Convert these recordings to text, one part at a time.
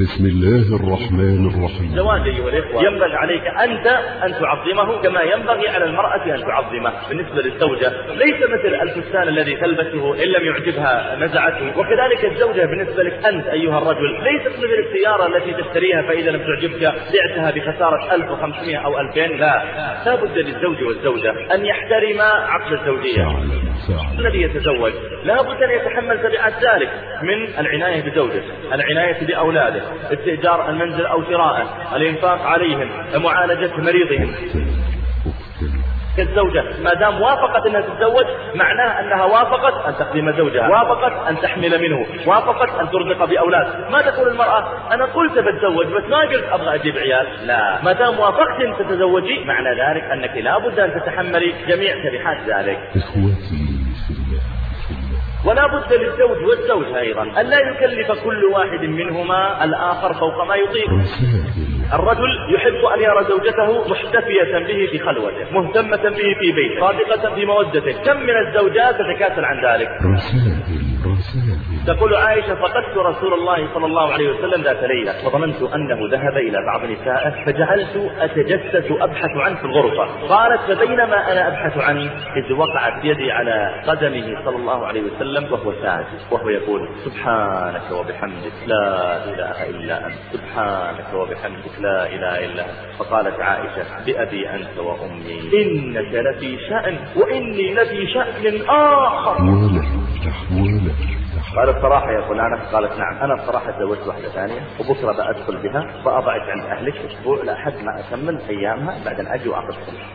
بسم الله الرحمن الرحيم. زواج أيها الإخوة ينبغي عليك أنت أن تعظمه كما ينبغي على المرأة أن تعظمه بالنسبة للزوجة. ليس مثل الفستان الذي تلبسه إن لم يعجبها نزعته. وكذلك الزوجة بالنسبة لك أنت أيها الرجل ليست مثل السيارة التي تشتريها فإذا لم تعجبك بعتها بخسارة 1500 أو 2000 لا لا بد للزوج والزوجة أن يحترما عقد الزوجية. الذي يتزوج لا بد أن يتحمل تبعات ذلك من العناية بزوجه العناية بأولاده. استئجار المنزل أو شراءه الإنفاق عليهم معالجة مريضهم. كالزوجة ما دام وافقت أنها تتزوج معناه أنها وافقت أن تخدم زوجها وافقت أن تحمل منه وافقت أن ترزق بأولاد. ما تقول المرأة؟ أنا قلت بتزوج بس ما قلت أبغى أجيب عيال. لا. ما دام وافقت أن تتزوجي معنى ذلك أنك لا بد أن تتحملي جميع تبعات ذلك. إخوتي ولا بد للزوج والزوجة أيضا أن لا يكلف كل واحد منهما الآخر فوق ما يطيق. الرجل يحب أن يرى زوجته محتفية به في خلوته مهتمة به في بيته صادقة في مودته. كم من الزوجات تتكاسل عن ذلك؟ تقول عائشة فقدت رسول الله صلى الله عليه وسلم ذات ليلة وظننت أنه ذهب إلى بعض نسائه فجعلت أتجسس أبحث عنه في الغرفة. قالت فبينما أنا أبحث عنه إذ وقعت يدي على قدمه صلى الله عليه وسلم وهو ساجد وهو يقول سبحانك وبحمدك لا إله إلا أنت سبحانك وبحمدك لا إله إلا أنت. فقالت عائشة بأبي أنت وأمي. إنك لفي شأن وإني لفي شأن آخر. ولا تفتح قال الصراحة يا فلانة قالت نعم. أنا الصراحة تزوجت واحدة ثانية وبكرة بأدخل بها فأضعك عند أهلك أسبوع لحد ما أكمل أيامها بعدين أجي وأخذ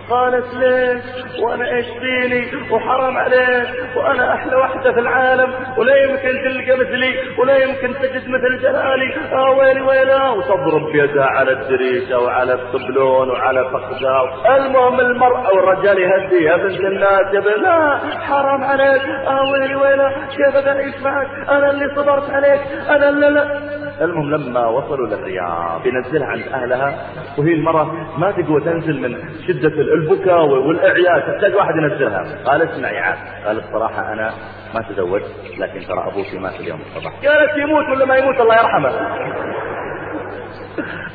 قالت ليش؟ وأنا إيش فيني؟ وحرام عليك. وأنا أحلى واحدة في العالم. ولا يمكن تلقى مثلي. ولا يمكن تجد مثل جلالي. آه ويلي ويلا. وتضرب بيدها على الدريشة وعلى الطبلون وعلى فخذها. المهم المرأة والرجال يهدي يا بنت الناس يا بنت لا حرام عليك. آه ويلي ويلا. كيف أعيش معك أنا اللي صبرت عليك أنا اللي لا. المهم لما وصلوا للرياض بينزلها عند أهلها وهي المرأة ما تقوى تنزل من شدة البكاء والإعياء تحتاج واحد ينزلها. قال اسمعي عاد. قال الصراحة أنا ما تزوجت لكن ترى أبوك مات اليوم الصباح. قالت يموت ولا ما يموت الله يرحمه.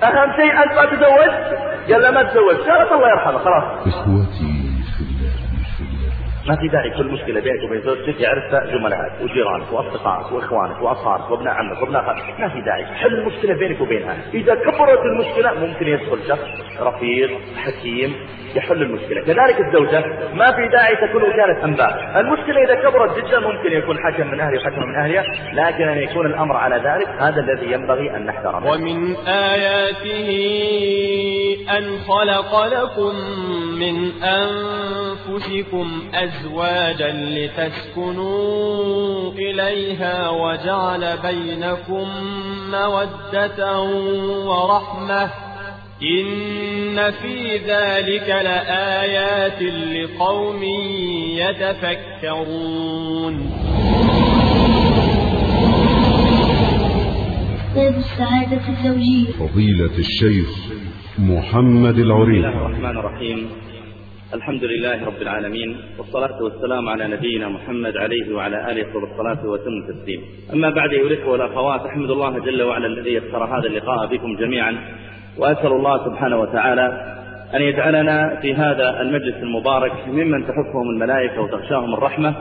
أهم شيء أنت ما تزوجت؟ قال لا ما تزوجت. قالت الله يرحمه خلاص. إخوتي ما في داعي كل مشكلة بينك وبين زوجتك يعرفها زملائك وجيرانك وأصدقائك وإخوانك وأصهارك وابن عمك وابن خالك ما في داعي حل المشكلة بينك وبينها. إذا كبرت المشكلة ممكن يدخل شخص رفيق حكيم يحل المشكلة. كذلك الزوجة ما في داعي تكون وكالة أنباء. المشكلة إذا كبرت جدا ممكن يكون حكم من أهلي وحكم من أهلها لكن أن يكون الأمر على ذلك هذا الذي ينبغي أن نحذره ومن آياته أن خلق لكم من أنفسكم أزواجا لتسكنوا إليها وجعل بينكم مودة ورحمة إن في ذلك لآيات لقوم يتفكرون. السعادة الزوجية فضيلة الشيخ محمد بسم الله الرحمن الرحيم. الحمد لله رب العالمين والصلاة والسلام على نبينا محمد عليه وعلى آله أفضل الصلاة وتم التسليم. أما بعد أيها الإخوة والأخوات أحمد الله جل وعلا الذي يسر هذا اللقاء بكم جميعا وأسأل الله سبحانه وتعالى أن يجعلنا في هذا المجلس المبارك ممن تحفهم الملائكة وتغشاهم الرحمة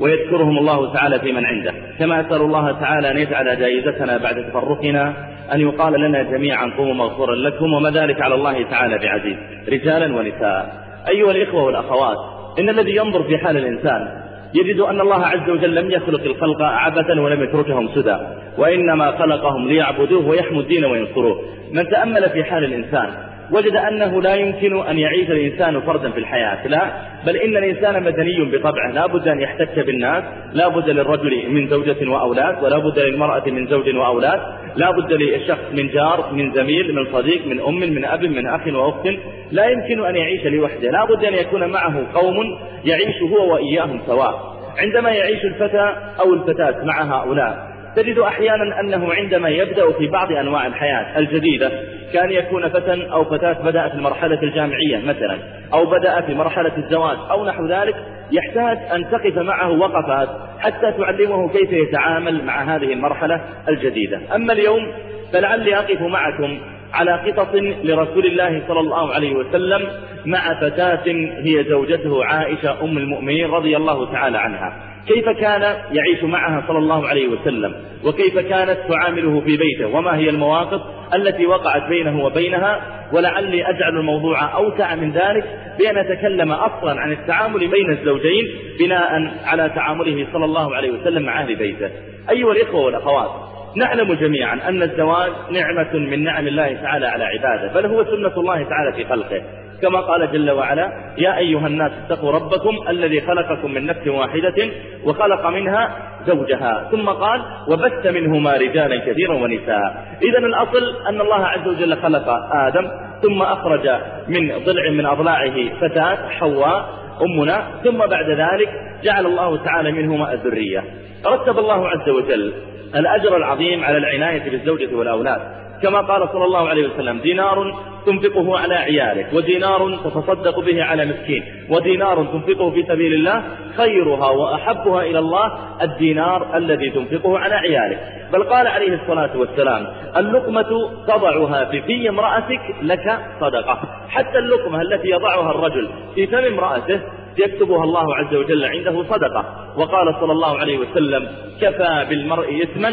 ويذكرهم الله تعالى في من عنده. كما أسأل الله تعالى أن يجعل جائزتنا بعد تفرقنا أن يقال لنا جميعا قوموا مغفورا لكم وما ذلك على الله تعالى بعزيز. رجالا ونساء. أيها الإخوة والأخوات إن الذي ينظر في حال الإنسان يجد أن الله عز وجل لم يخلق الخلق عبثا ولم يتركهم سدى وإنما خلقهم ليعبدوه ويحموا الدين وينصروه. من تأمل في حال الإنسان وجد أنه لا يمكن أن يعيش الإنسان فردا في الحياة لا بل إن الإنسان مدني بطبعه لا بد أن يحتك بالناس لا بد للرجل من زوجة وأولاد ولا بد للمرأة من زوج وأولاد لا بد للشخص من جار من زميل من صديق من أم من أب من أخ وأخت لا يمكن أن يعيش لوحده لا بد أن يكون معه قوم يعيش هو وإياهم سواء. عندما يعيش الفتى أو الفتاة مع هؤلاء تجد أحيانا أنه عندما يبدأ في بعض أنواع الحياة الجديدة كان يكون فتى أو فتاة بدأ في المرحلة الجامعية مثلا أو بدأ في مرحلة الزواج أو نحو ذلك يحتاج أن تقف معه وقفات حتى تعلمه كيف يتعامل مع هذه المرحلة الجديدة. أما اليوم فلعلي أقف معكم على قصص لرسول الله صلى الله عليه وسلم مع فتاة هي زوجته عائشة أم المؤمنين رضي الله تعالى عنها. كيف كان يعيش معها صلى الله عليه وسلم؟ وكيف كانت تعامله في بيته؟ وما هي المواقف التي وقعت بينه وبينها؟ ولعلي أجعل الموضوع أوسع من ذلك بأن أتكلم أصلا عن التعامل بين الزوجين بناء على تعامله صلى الله عليه وسلم مع أهل بيته. أيها الإخوة والأخوات نعلم جميعا أن الزواج نعمة من نعم الله تعالى على عباده بل هو سنة الله تعالى في خلقه. كما قال جل وعلا يا أيها الناس اتقوا ربكم الذي خلقكم من نفس واحدة وخلق منها زوجها. ثم قال وبث منهما رجالا كثيرا ونساء. إذا الأصل أن الله عز وجل خلق آدم ثم أخرج من ضلع من أضلاعه فتاة حواء أمنا ثم بعد ذلك جعل الله تعالى منهما الذرية. رتب الله عز وجل الأجر العظيم على العناية بالزوجة والأولاد. كما قال صلى الله عليه وسلم دينار تنفقه على عيالك ودينار تتصدق به على مسكين ودينار تنفقه في سبيل الله خيرها وأحبها إلى الله الدينار الذي تنفقه على عيالك. بل قال عليه الصلاة والسلام اللقمة تضعها في في امرأتك لك صدقة. حتى اللقمة التي يضعها الرجل في فم امرأته يكتبها الله عز وجل عنده صدقة. وقال صلى الله عليه وسلم كفى بالمرء إثما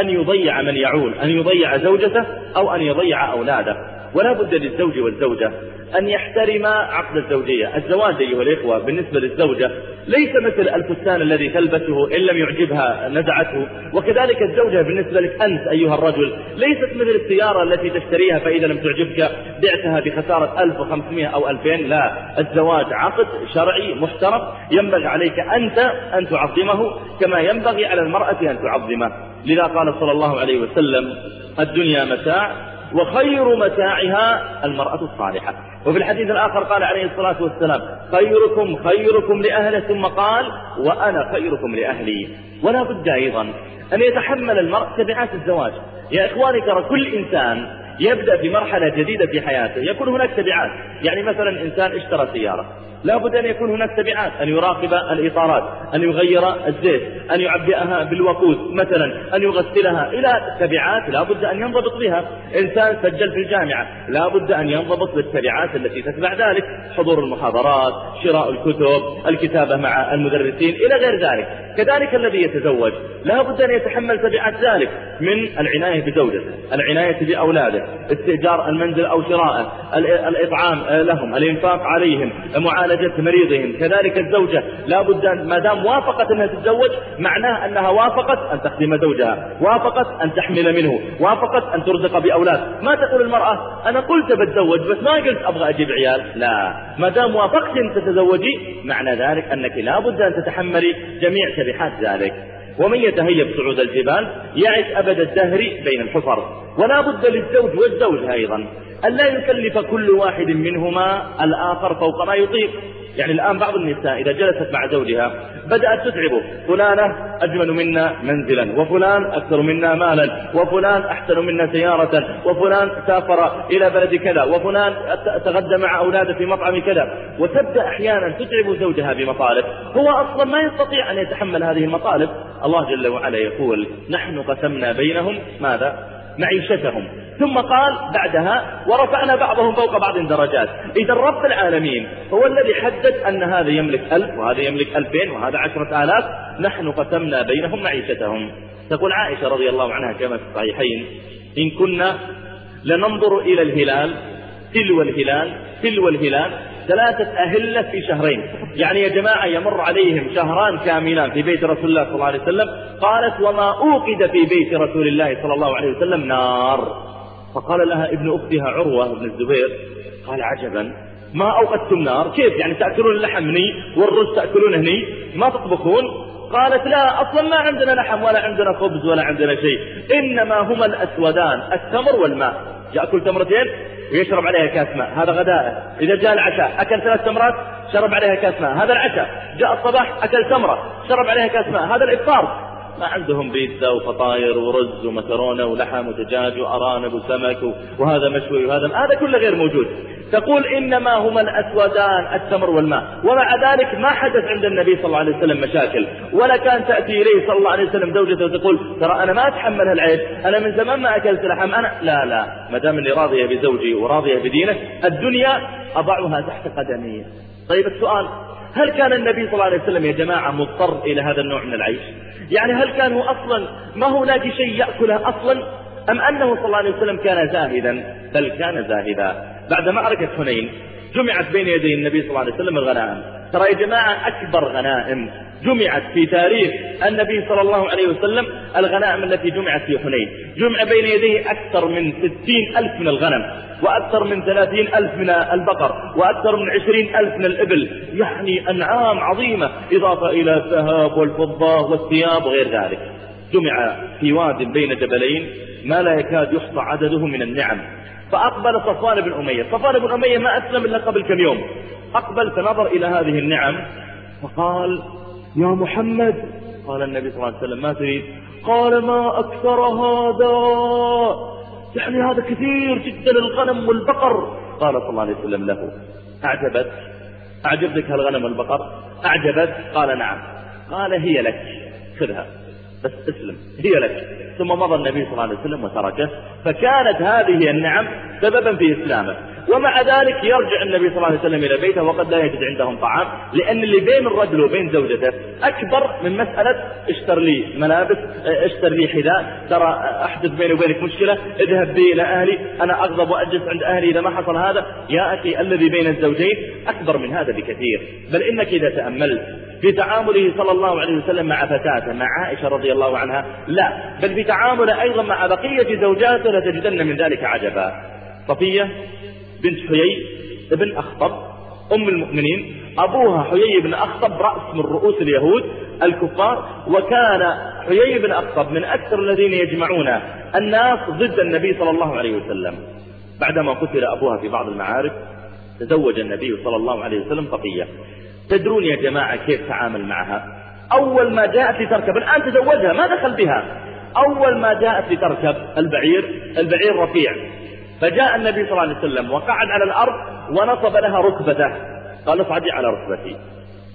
أن يضيع من يعول أن يضيع زوجته أو أن يضيع أولاده. ولا بد للزوج والزوجة أن يحترم عقد الزوجية. الزواج أيها الإخوة بالنسبة للزوجة ليس مثل الفستان الذي تلبسه إن لم يعجبها نزعته. وكذلك الزوجة بالنسبة لك أنت أيها الرجل ليست مثل السيارة التي تشتريها فإذا لم تعجبك بعتها بخسارة 1500 أو 2000 لا الزواج عقد شرعي محترم. ينبغي عليك أنت أن تعظمه كما ينبغي على المرأة أن تعظمه. لذا قال صلى الله عليه وسلم الدنيا متاع وخير متاعها المرأة الصالحة. وفي الحديث الآخر قال عليه الصلاة والسلام خيركم خيركم لأهله ثم قال وأنا خيركم لأهلي. ولا بد أيضا أن يتحمل المرء تبعات الزواج. يا إخواني ترى كل إنسان يبدأ في مرحلة جديدة في حياته يكون هناك تبعات يعني مثلا إنسان اشترى سيارة. لا بد أن يكون هناك تبعات أن يراقب الإطارات أن يغير الزيت أن يعبئها بالوقود مثلا أن يغسلها إلى تبعات لا بد أن ينضبط بها. إنسان سجل في الجامعة لا بد أن ينضبط بالتبعات التي تتبع ذلك. حضور المحاضرات شراء الكتب الكتابة مع المدرسين إلى غير ذلك. كذلك الذي يتزوج لا بد أن يتحمل تبعات ذلك من العناية بزوجته العناية بأولاده استئجار المنزل أو شراءه الإطعام لهم الإنفاق عليهم معالجة مريضهم. كذلك الزوجة. لا بد ما دام وافقت أنها تتزوج معناه أنها وافقت أن تخدم زوجها. وافقت أن تحمل منه. وافقت أن ترزق بأولاد. ما تقول المرأة؟ أنا قلت بتزوج بس ما قلت أبغى أجيب عيال. لا. ما دام وافقت أن تتزوجي معنى ذلك أنك لا بد أن تتحملي جميع شبيحات ذلك. ومن يتهيب صعود الجبال يعد أبد الدهر بين الحفر. ولا بد للزوج والزوجة أيضا. أن لا يكلف كل واحد منهما الآخر فوق ما يطيق. يعني الآن بعض النساء إذا جلست مع زوجها بدأت تتعبه فلانة أجمل منا منزلا وفلان أكثر منا مالا وفلان أحسن منا سيارة وفلان سافر إلى بلد كذا وفلان تغدى مع أولاده في مطعم كذا. وتبدأ أحيانا تتعب زوجها بمطالب. هو أصلا ما يستطيع أن يتحمل هذه المطالب. الله جل وعلا يقول نحن قسمنا بينهم ماذا؟ معيشتهم. ثم قال بعدها ورفعنا بعضهم فوق بعض درجات. إذا رب العالمين هو الذي حدد أن هذا يملك ألف وهذا يملك ألفين وهذا عشرة آلاف. نحن قسمنا بينهم معيشتهم. تقول عائشة رضي الله عنها كما في الصحيحين إن كنا لننظر إلى الهلال تلو الهلال تلو الهلال ثلاثة أهلة في شهرين. يعني يا جماعة يمر عليهم شهران كاملان في بيت رسول الله صلى الله عليه وسلم. قالت وما أوقد في بيت رسول الله صلى الله عليه وسلم نار. فقال لها ابن أختها عروة بن الزبير قال عجبا ما أوقدتم نار؟ كيف يعني تأكلون اللحم هني والرز تأكلون هني؟ ما تطبخون؟ قالت لا أصلا ما عندنا لحم ولا عندنا خبز ولا عندنا شيء إنما هما الأسودان التمر والماء. يأكل تمرتين ويشرب عليها كاس ماء. هذا غداءه إذا جاء العشاء أكل ثلاث تمرات شرب عليها كاس ماء. هذا العشاء. جاء الصباح أكل تمرة شرب عليها كاس ماء. هذا الإفطار. ما عندهم بيتزا وفطاير ورز ومكرونة ولحم ودجاج وأرانب وسمك وهذا مشوي وهذا هذا كله غير موجود. تقول إنما هما الأسودان التمر والماء. ومع ذلك ما حدث عند النبي صلى الله عليه وسلم مشاكل. ولا كان تأتي إليه صلى الله عليه وسلم زوجته وتقول ترى أنا ما أتحمل هالعيب. أنا من زمان ما أكلت لحم. أنا لا لا. ما دام إني راضية بزوجي وراضية بدينه الدنيا أضعها تحت قدمي. طيب السؤال هل كان النبي صلى الله عليه وسلم يا جماعة مضطر إلى هذا النوع من العيش؟ يعني هل كان هو أصلا ما هناك شيء يأكله أصلا؟ أم أنه صلى الله عليه وسلم كان زاهدا؟ بل كان زاهدا. بعد معركة حنين جمعت بين يدي النبي صلى الله عليه وسلم الغنائم. ترى يا جماعة أكبر غنائم جمعت في تاريخ النبي صلى الله عليه وسلم الغنائم التي جمعت في حنين. جمع بين يديه أكثر من ستين ألف من الغنم وأكثر من ثلاثين ألف من البقر وأكثر من عشرين ألف من الإبل. يعني أنعام عظيمة إضافة إلى الذهب والفضة والثياب وغير ذلك. جمع في واد بين جبلين ما لا يكاد يحصى عدده من النعم. فأقبل صفوان بن أمية. صفوان بن أمية ما أسلم إلا قبل كم يوم. أقبل فنظر إلى هذه النعم فقال يا محمد. قال النبي صلى الله عليه وسلم ما تريد؟ قال ما أكثر هذا. يعني هذا كثير جدا الغنم والبقر. قال صلى الله عليه وسلم له أعجبت أعجبتك الغنم والبقر؟ أعجبت قال نعم. قال هي لك. خذها. بس اسلم. هي لك. ثم مضى النبي صلى الله عليه وسلم وتركه فكانت هذه النعم سببا في إسلامه. ومع ذلك يرجع النبي صلى الله عليه وسلم إلى بيته وقد لا يجد عندهم طعام لأن اللي بين الرجل وبين زوجته أكبر من مسألة اشتر لي ملابس اشتر لي حذاء ترى أحدث بيني وبينك مشكلة اذهب بي إلى أهلي أنا أغضب وأجلس عند أهلي إذا ما حصل هذا. يا أخي الذي بين الزوجين أكبر من هذا بكثير. بل إنك إذا تأملت في تعامله صلى الله عليه وسلم مع فتاته مع عائشة رضي الله عنها لا بل في تعامله أيضا مع بقية زوجاته لتجدن من ذلك عجبا. صفية؟ بنت حيي ابن أخطب أم المؤمنين. أبوها حيي بن أخطب رأس من رؤوس اليهود الكفار وكان حيي بن أخطب من أكثر الذين يجمعون الناس ضد النبي صلى الله عليه وسلم. بعدما قتل أبوها في بعض المعارك تزوج النبي صلى الله عليه وسلم صفية تدرون يا جماعة كيف تعامل معها؟ أول ما جاءت لتركب الآن تزوجها ما دخل بها؟ أول ما جاءت لتركب البعير البعير رفيع. فجاء النبي صلى الله عليه وسلم وقعد على الأرض ونصب لها ركبته. قال اصعدي على ركبتي.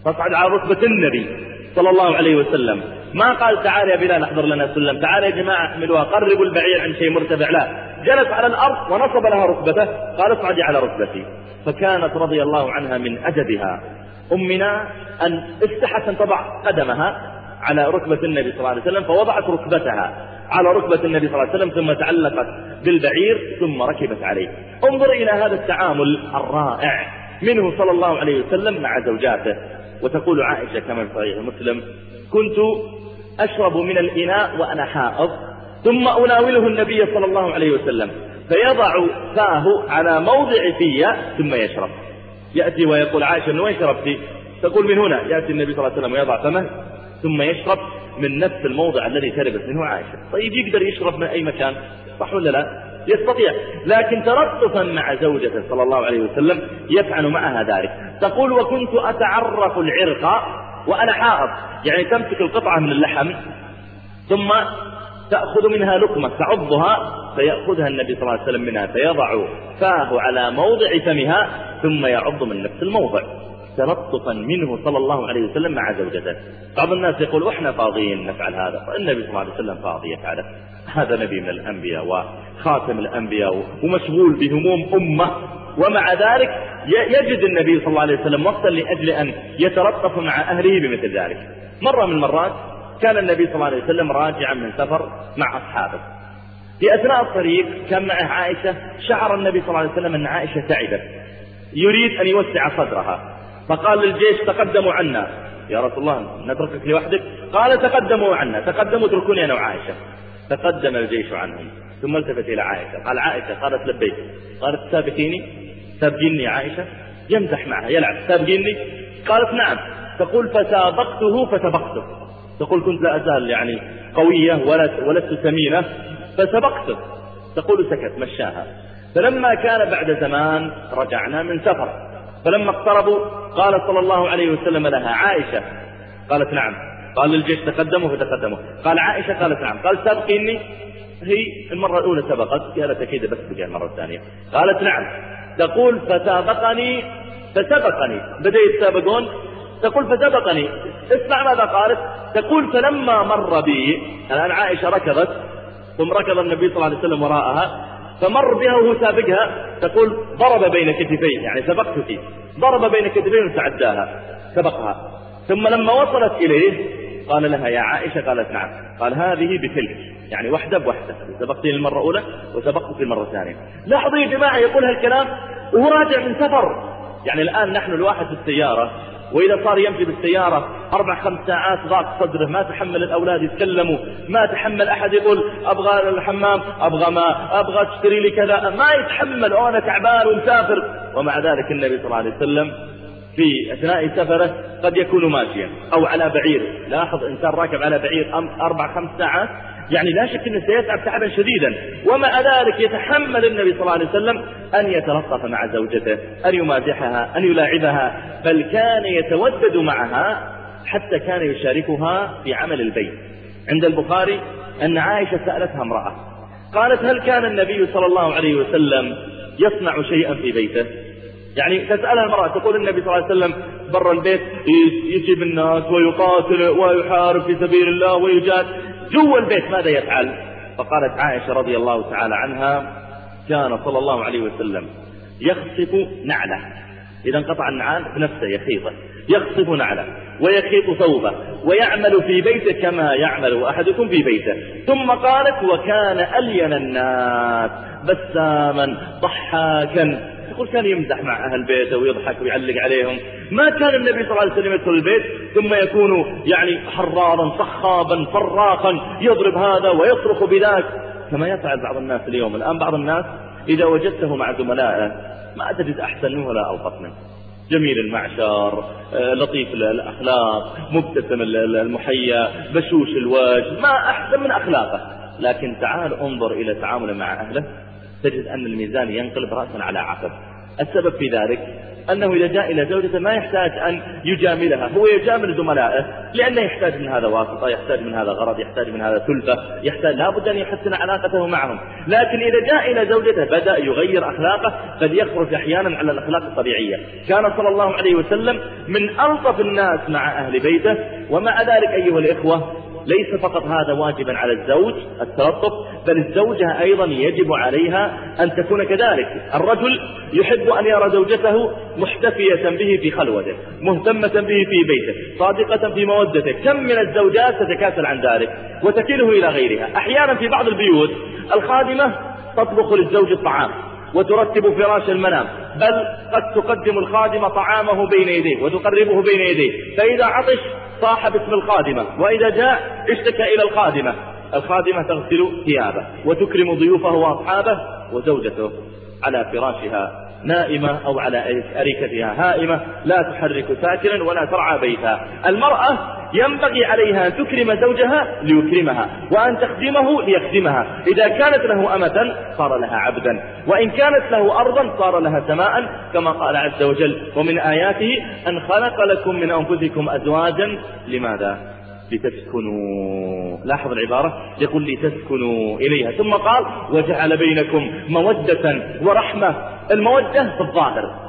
فاصعد على ركبة النبي صلى الله عليه وسلم. ما قال تعال يا بلال احضر لنا سلم. تعال يا جماعة احملوها قربوا البعير عن شيء مرتفع. لا جلس على الأرض ونصب لها ركبته. قال اصعدي على ركبتي. فكانت رضي الله عنها من أدبها أمنا أن استحت أن تضع قدمها على ركبة النبي صلى الله عليه وسلم فوضعت ركبتها. على ركبة النبي صلى الله عليه وسلم ثم تعلقت بالبعير ثم ركبت عليه. انظر إلى هذا التعامل الرائع. منه صلى الله عليه وسلم مع زوجاته. وتقول عائشة كما في صحيح مسلم كنت أشرب من الإناء وأنا حائض ثم أناوله النبي صلى الله عليه وسلم فيضع فاه على موضع في ثم يشرب. يأتي ويقول عائشة من وين شربتي؟ تقول من هنا. يأتي النبي صلى الله عليه وسلم ويضع فمه ثم يشرب. من نفس الموضع الذي شربت منه عائشة. طيب يقدر يشرب من أي مكان؟ صح ولا لا؟ يستطيع. لكن ترطفا مع زوجته صلى الله عليه وسلم يفعل معها ذلك. تقول وكنت أتعرف العرق وأنا حائض. يعني تمسك القطعة من اللحم ثم تأخذ منها لقمة تعضها فيأخذها النبي صلى الله عليه وسلم منها فيضع فاه على موضع فمها ثم يعض من نفس الموضع. تلطفا منه صلى الله عليه وسلم مع زوجته. بعض الناس يقول إحنا فاضيين نفعل هذا. فالنبي صلى الله عليه وسلم فاضي يفعله. هذا نبي من الأنبياء وخاتم الأنبياء ومشغول بهموم أمة. ومع ذلك يجد النبي صلى الله عليه وسلم وقتا لأجل أن يتلطف مع أهله بمثل ذلك. مرة من المرات كان النبي صلى الله عليه وسلم راجعا من سفر مع أصحابه. في أثناء الطريق كان معه عائشة. شعر النبي صلى الله عليه وسلم أن عائشة تعبت. يريد أن يوسع صدرها. فقال للجيش تقدموا عنا. يا رسول الله نتركك لوحدك؟ قال تقدموا عنا. تقدموا اتركوني أنا وعائشة. تقدم الجيش عنهم. ثم التفت إلى عائشة. قال عائشة قالت لبيك. قالت سابقيني سابقيني عائشة؟ يمزح معها يلعب. سابقيني قالت نعم. تقول فسابقته فسبقته. تقول كنت لا أزال يعني قوية ولست سمينة فسبقته. تقول سكت مشاها. فلما كان بعد زمان رجعنا من سفر. فلما اقتربوا قال صلى الله عليه وسلم لها عائشة. قالت نعم. قال للجيش تقدموا فتقدموا قال عائشة قالت نعم. قال سابقيني هي المرة الأولى سبقت قالت أكيد بس بقى المرة الثانية. قالت نعم. تقول فسابقني فسبقني. بدأ يتسابقون. تقول فسبقني. اسمع ماذا قالت. تقول فلما مر بي الآن عائشة ركضت ثم ركض النبي صلى الله عليه وسلم وراءها. فمر بها وهو سابقها تقول ضرب بين كتفيه يعني سبقتك. ضرب بين كتفيه وتعداها سبقها. ثم لما وصلت إليه قال لها يا عائشة قالت نعم. قال هذه بتلك. يعني واحدة بواحدة سبقتني المرة الأولى وسبقتك المرة الثانية. لاحظوا يا جماعة يقول هالكلام وهو راجع من سفر. يعني الآن نحن الواحد في السيارة وإذا صار يمشي بالسيارة أربع خمس ساعات ضاق صدره ما تحمل الأولاد يتكلموا ما تحمل أحد يقول أبغى الحمام أبغى ما أبغى تشتري لي كذا ما يتحمل أنا تعبان ومسافر. ومع ذلك النبي صلى الله عليه وسلم في أثناء سفره قد يكون ماشيا أو على بعير. لاحظ إنسان راكب على بعير أربع خمس ساعات يعني لا شك أنه سيتعب تعبا شديدا. ومع ذلك يتحمل النبي صلى الله عليه وسلم أن يتلطف مع زوجته أن يمازحها أن يلاعبها بل كان يتودد معها حتى كان يشاركها في عمل البيت. عند البخاري أن عائشة سألتها امرأة قالت هل كان النبي صلى الله عليه وسلم يصنع شيئا في بيته؟ يعني تسألها المرأة تقول النبي صلى الله عليه وسلم برا البيت يجيب الناس ويقاتل ويحارب في سبيل الله ويجاد جوا البيت ماذا يفعل؟ فقالت عائشة رضي الله تعالى عنها كان صلى الله عليه وسلم يخصف نعلة. إذا انقطع النعال بنفسه يخيطه يخصف نعلة ويخيط ثوبه ويعمل في بيته كما يعمل أحدكم في بيته. ثم قالت وكان ألين الناس بساما ضحاكا يقول كان يمزح مع أهل بيته ويضحك ويعلق عليهم. ما كان النبي صلى الله عليه وسلم يدخل البيت ثم يكون يعني حرارا صخابا فراقا يضرب هذا ويصرخ بذاك. كما يفعل بعض الناس اليوم. الآن بعض الناس إذا وجدته مع زملائه ما تجد أحسن منه ولا ألطف منه. جميل المعشر آه، لطيف الأخلاق مبتسم المحيا بشوش الوجه ما أحسن من أخلاقه. لكن تعال انظر إلى تعامله مع أهله. تجد أن الميزان ينقلب رأسا على عقب. السبب في ذلك أنه إذا جاء إلى زوجته ما يحتاج أن يجاملها. هو يجامل زملائه لأنه يحتاج من هذا واسطة يحتاج من هذا غرض يحتاج من هذا سلفة يحتاج لابد أن يحسن علاقته معهم. لكن إذا جاء إلى زوجته بدأ يغير أخلاقه قد يخرج أحيانا على الأخلاق الطبيعية. كان صلى الله عليه وسلم من ألطف الناس مع أهل بيته. ومع ذلك أيها الإخوة ليس فقط هذا واجبا على الزوج التلطف بل الزوجة أيضا يجب عليها أن تكون كذلك. الرجل يحب أن يرى زوجته محتفية به في خلوته مهتمة به في بيته صادقة في مودته. كم من الزوجات تتكاسل عن ذلك وتكله إلى غيرها. أحيانا في بعض البيوت الخادمة تطبخ للزوج الطعام وترتب فراش المنام بل قد تقدم الخادمة طعامه بين يديه وتقربه بين يديه. فإذا عطش صاح باسم الخادمة وإذا جاء اشتكى إلى الخادمة. الخادمة تغسل ثيابه وتكرم ضيوفه وأصحابه وزوجته على فراشها نائمة أو على أريكتها هائمة لا تحرك ساكنا ولا ترعى بيتها المرأة ينبغي عليها أن تكرم زوجها ليكرمها وأن تخدمه ليخدمها. إذا كانت له أمة صار لها عبدا وإن كانت له أرضا صار لها سماء كما قال عز وجل ومن آياته أن خلق لكم من أنفسكم أزواجا. لماذا؟ لتسكنوا. لاحظ العبارة؟ يقول لتسكنوا إليها. ثم قال وجعل بينكم مودة ورحمة. المودة في الظاهر.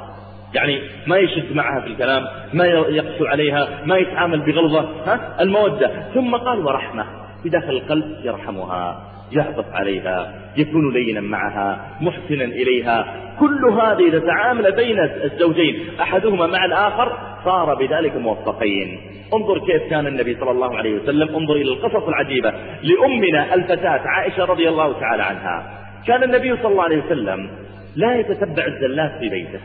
يعني ما يشد معها في الكلام ما يقسو عليها ما يتعامل بغلظة ها؟ المودة. ثم قال ورحمة. في داخل القلب يرحمها. يعطف عليها يكون لينا معها محسنا إليها. كل هذه إذا تعامل بين الزوجين أحدهما مع الآخر صار بذلك موفقين. انظر كيف كان النبي صلى الله عليه وسلم انظر إلى القصص العجيبة لأمنا الفتاة عائشة رضي الله تعالى عنها. كان النبي صلى الله عليه وسلم لا يتتبع الزلات في بيته.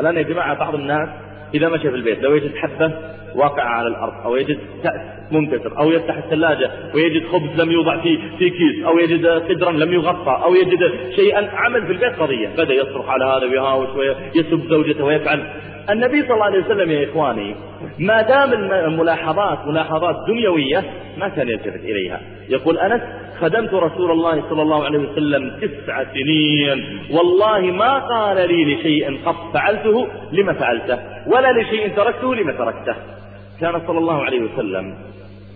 الآن يا جماعة بعض الناس إذا مشى في البيت لو يجد حبة واقعة على الأرض أو يجد كأس منكسر أو يفتح الثلاجة ويجد خبز لم يوضع في في كيس أو يجد قدرا لم يغطى أو يجد شيئا عمل في البيت قضية. بدأ يصرخ على هذا ويهاوش ويسب زوجته ويفعل. النبي صلى الله عليه وسلم يا إخواني ما دام الملاحظات ملاحظات دنيوية ما كان يلتفت إليها. يقول أنس خدمت رسول الله صلى الله عليه وسلم تسع سنين. والله ما قال لي لشيء قد فعلته لما فعلته؟ ولا لشيء تركته لما تركته؟ كان صلى الله عليه وسلم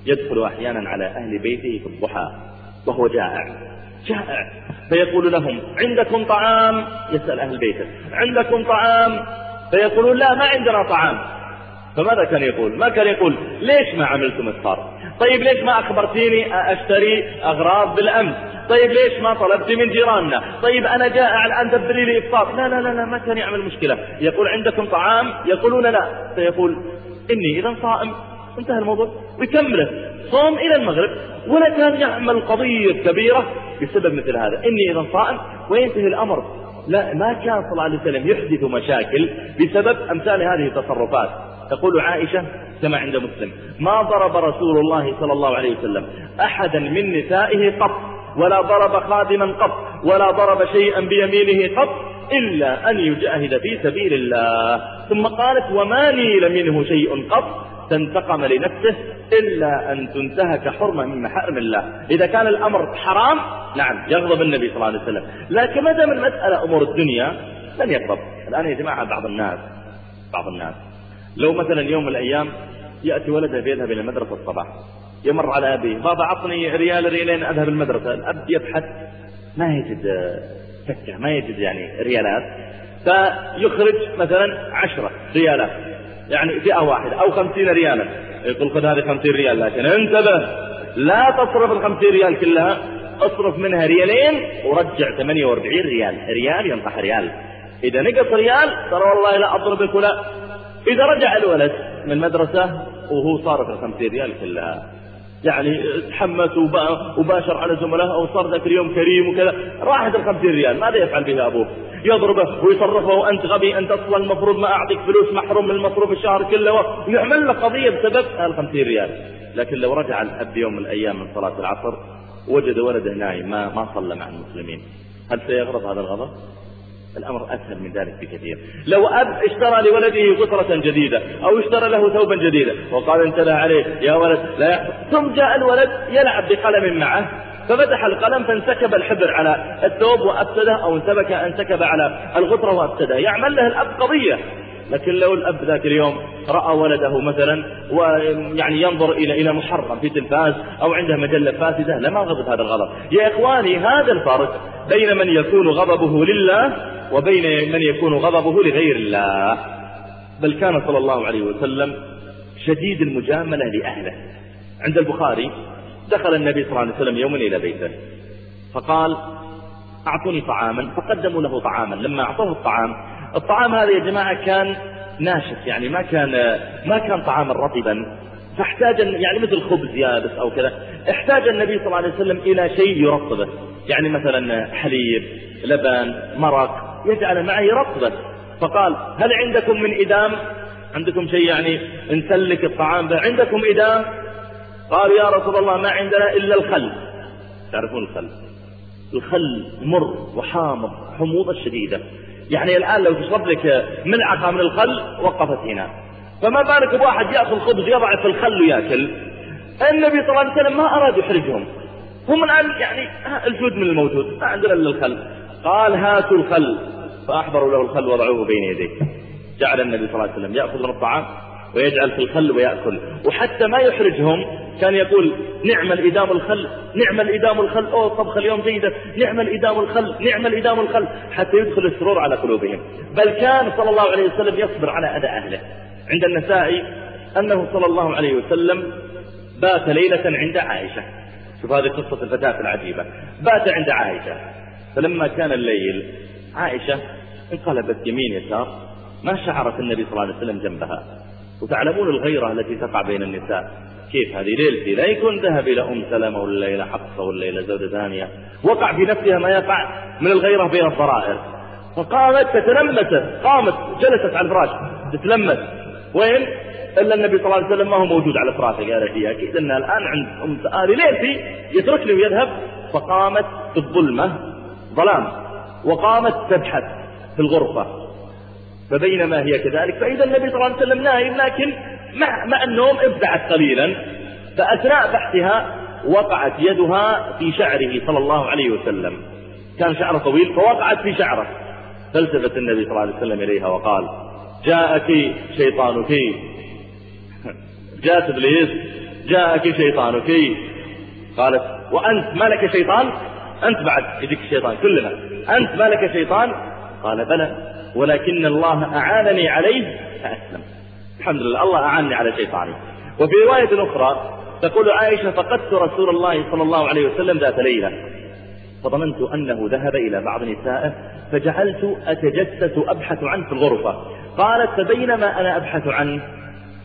يدخل أحيانا على أهل بيته في الضحى وهو جائع. جائع. فيقول لهم عندكم طعام؟ يسأل أهل بيته. عندكم طعام؟ فيقولون لا ما عندنا طعام. فماذا كان يقول؟ ما كان يقول ليش ما عملتم إفطار طيب ليش ما أخبرتيني أشتري أغراض بالأمس؟ طيب ليش ما طلبت من جيراننا؟ طيب أنا جائع الآن دبري لي إفطار. لا لا لا لا ما كان يعمل مشكلة. يقول عندكم طعام؟ يقولون لا. فيقول إني إذا صائم. انتهى الموضوع. ويكمله. صوم إلى المغرب. ولا كان يعمل قضية كبيرة بسبب مثل هذا. إني إذا صائم. وينتهي الأمر. لا ما كان صلى الله عليه وسلم يحدث مشاكل بسبب أمثال هذه التصرفات. تقول عائشة كما عند مسلم. ما ضرب رسول الله صلى الله عليه وسلم أحدا من نسائه قط ولا ضرب خادما قط ولا ضرب شيئا بيمينه قط إلا أن يجاهد في سبيل الله. ثم قالت وما نيل منه شيء قط؟ تنتقم لنفسه إلا أن تنتهك حرمة من محارم الله. إذا كان الأمر حرام نعم يغضب النبي صلى الله عليه وسلم. لكن ما دام المسألة أمور الدنيا لن يغضب. الآن يا جماعة بعض الناس بعض الناس لو مثلا يوم من الأيام يأتي ولده بيذهب إلى المدرسة الصباح يمر على أبيه بابا عطني ريال ريالين أذهب المدرسة. الأب يبحث ما يجد سكة ما يجد يعني ريالات. فيخرج مثلا عشرة ريالات يعني فئة واحدة أو خمسين ريالا. يقول خذ هذه خمسين ريال لكن انتبه لا تصرف الخمسين ريال كلها اصرف منها ريالين ورجع 48 ريال. ريال ينطح ريال. إذا نقص ريال ترى والله لا أضربك ولا إذا رجع الولد من المدرسة وهو صارف الخمسين ريال كلها. يعني تحمس وباشر على زملائه وصار ذاك اليوم كريم وكذا راحت الخمسين ريال ماذا يفعل بها أبوه؟ يضربه ويصرفه وأنت غبي أنت أصلا المفروض ما أعطيك فلوس محروم من المصروف الشهر كله ويعمل له قضية بسبب الخمسين ريال. لكن لو رجع الأب يوم من الأيام من صلاة العصر وجد ولده نايم ما ما صلى مع المسلمين. هل سيغضب هذا الغضب؟ الأمر أسهل من ذلك بكثير. لو أب اشترى لولده غطرة جديدة أو اشترى له ثوبا جديدا وقال انتبه عليه يا ولد لا يحفظ ثم جاء الولد يلعب بقلم معه ففتح القلم فانسكب الحبر على الثوب وأفسده أو انسكب على الغطرة وأفسده. يعمل له الأب قضية. لكن لو الأب ذاك اليوم رأى ولده مثلا ويعني ينظر إلى إلى محرم في تلفاز أو عنده مجلة فاسدة لما غضب هذا الغضب. يا إخواني هذا الفرق بين من يكون غضبه لله وبين من يكون غضبه لغير الله. بل كان صلى الله عليه وسلم شديد المجاملة لأهله. عند البخاري دخل النبي صلى الله عليه وسلم يوما إلى بيته فقال أعطوني طعاما. فقدموا له طعاما. لما أعطوه الطعام الطعام هذا يا جماعة كان ناشف يعني ما كان ما كان طعاما رطبا. فاحتاج يعني مثل خبز يابس أو كذا. احتاج النبي صلى الله عليه وسلم إلى شيء يرطبه. يعني مثلا حليب لبن مرق يجعل معه يرطبه فقال هل عندكم من إدام؟ عندكم شيء يعني نسلك الطعام به؟ عندكم إدام؟ قال يا رسول الله ما عندنا إلا الخل. تعرفون الخل؟ الخل مر وحامض حموضة شديدة. يعني الآن لو تشرب لك ملعقة من الخل وقفت هنا. فما بالك بواحد يأخذ خبز يضع في الخل ويأكل؟ النبي صلى الله عليه وسلم ما أراد يحرجهم. هم الآن يعني الجود من الموجود ما عندنا إلا الخل. قال هاتوا الخل. فأحضروا له الخل وضعوه بين يديه. جعل النبي صلى الله عليه وسلم يأخذ من الطعام ويجعل في الخل ويأكل. وحتى ما يحرجهم كان يقول نعم الإدام الخل نعم الإدام الخل. أوه طبخ اليوم جيدة. نعم الإدام الخل نعم الإدام الخل. حتى يدخل السرور على قلوبهم. بل كان صلى الله عليه وسلم يصبر على أذى أهله. عند النسائي أنه صلى الله عليه وسلم بات ليلة عند عائشة. شوف هذه قصة الفتاة العجيبة. بات عند عائشة. فلما كان الليل عائشة انقلبت يمين يسار ما شعرت النبي صلى الله عليه وسلم جنبها. وتعلمون الغيرة التي تقع بين النساء. كيف هذه ليلتي؟ لا يكون ذهب إلى أم سلمة ولا إلى حفصة ولا إلى زوجة ثانية. وقع في نفسها ما يقع من الغيرة بين الضرائر فقامت تتلمست قامت جلست على الفراش تتلمس. وين؟ إلا النبي صلى الله عليه وسلم ما هو موجود على فراشه قالت هي أكيد أنها الآن عند أم هذه ليلتي يتركني ويذهب. فقامت في الظلمة ظلام. وقامت تبحث في الغرفة. فبينما هي كذلك فإذا النبي صلى الله عليه وسلم نايم لكن مع, مع النوم ابدعت قليلا فأثناء بحثها وقعت يدها في شعره صلى الله عليه وسلم. كان شعره طويل فوقعت في شعره. فالتفت النبي صلى الله عليه وسلم إليها وقال جاءك شيطانك. جاءت إبليس جاءك شيطانك. قالت وأنت ما لك شيطان؟ أنت بعد يجيك الشيطان كلنا. أنت ما لك شيطان؟ قال بلى. ولكن الله أعانني عليه فأسلم الحمد لله الله أعانني على شيطاني وفي رواية أخرى تقول عائشة فقدت رسول الله صلى الله عليه وسلم ذات ليلة. فظننت أنه ذهب إلى بعض نسائه فجعلت أتجسس أبحث عنه في الغرفة. قالت فبينما أنا أبحث عنه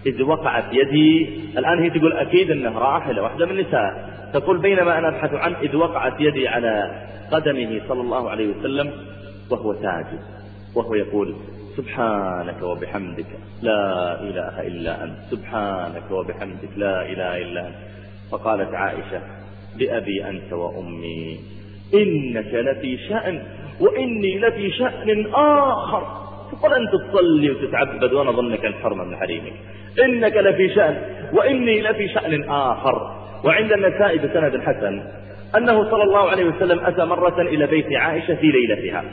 إذ وقعت يدي. الآن هي تقول أكيد أنه راح إلى واحدة من النساء. تقول بينما أنا أبحث عنه إذ وقعت يدي على قدمه صلى الله عليه وسلم وهو ساجد. وهو يقول سبحانك وبحمدك لا إله إلا أنت. سبحانك وبحمدك لا إله إلا أنت. فقالت عائشة بأبي أنت وأمي إنك لفي شأن وإني لفي شأن آخر. تقول أنت تصلي وتتعبد وأنا ظنك الحرمة من حريمك. إنك لفي شأن وإني لفي شأن آخر. وعند النساء بسند حسن أنه صلى الله عليه وسلم أتى مرة إلى بيت عائشة في ليلتها.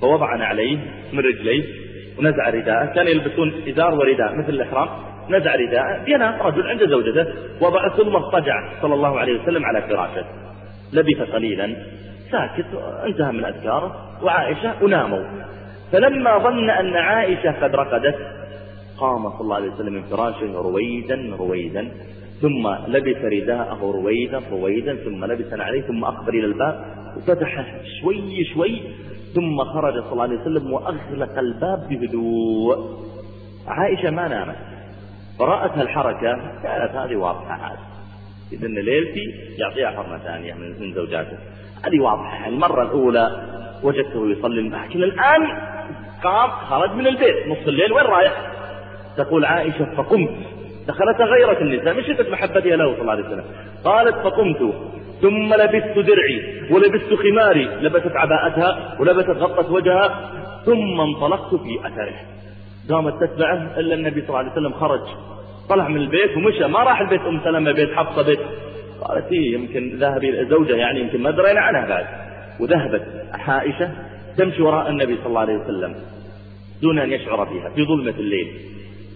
فوضع عليه من رجليه ونزع رداءه. كان يلبسون إزار ورداء مثل الإحرام. نزع رداءه. ينام رجل عند زوجته. وضع ثم اضطجع صلى الله عليه وسلم على فراشه. لبث قليلا. ساكت. انتهى من أذكاره. وعائشة وناموا. فلما ظن أن عائشة قد رقدت قام صلى الله عليه وسلم من فراشه رويدا رويدا. ثم لبس رداءه رويدا رويدا. ثم لبس عليه ثم أقبل إلى الباب. وفتح شوي شوي ثم خرج صلى الله عليه وسلم وأغلق الباب بهدوء. عائشة ما نامت. فرأت الحركة كانت هذه واضحة عاد. إذن ليلتي يعطيها حرمة ثانية من زوجاته. هذه واضحة. المرة الأولى وجدته يصلي لكن الآن قام خرج من البيت. نصف الليل وين رايح؟ تقول عائشة فقمت. دخلت غيرة النساء. شدة محبتها له صلى الله عليه وسلم. قالت فقمت. ثم لبست درعي ولبست خماري لبست عباءتها ولبست غطت وجهها ثم انطلقت في أثره. قامت تتبعه إلا النبي صلى الله عليه وسلم خرج. طلع من البيت ومشى ما راح البيت أم سلمة بيت حفصة بيت. قالت إيه يمكن ذهب زوجة يعني يمكن ما درينا عنها بعد. وذهبت عائشة تمشي وراء النبي صلى الله عليه وسلم دون أن يشعر بها في ظلمة الليل.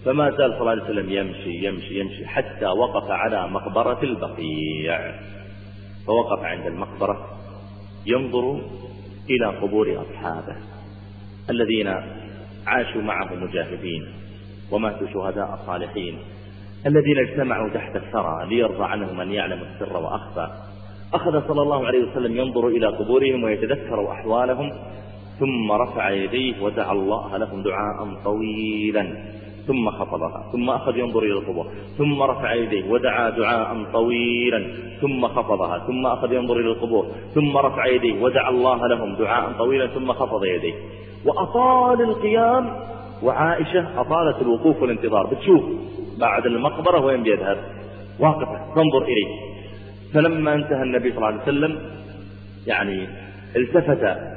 فما زال صلى الله عليه وسلم يمشي يمشي يمشي حتى وقف على مقبرة البقيع. فوقف عند المقبرة ينظر إلى قبور أصحابه الذين عاشوا معه مجاهدين وماتوا شهداء صالحين الذين اجتمعوا تحت الثرى ليرضى عنهم من يعلم السر وأخفى. أخذ صلى الله عليه وسلم ينظر إلى قبورهم ويتذكر أحوالهم ثم رفع يديه ودعا الله لهم دعاء طويلا. ثم خفضها ثم أخذ ينظر إلى القبور ثم رفع يديه ودعا دعاء طويلا ثم خفضها ثم أخذ ينظر إلى القبور ثم رفع يديه ودعا الله لهم دعاء طويلا ثم خفض يديه. وأطال القيام وعائشة أطالت الوقوف والانتظار. بتشوف بعد المقبرة وين بيذهب؟ واقفة تنظر إليه. فلما انتهى النبي صلى الله عليه وسلم يعني التفت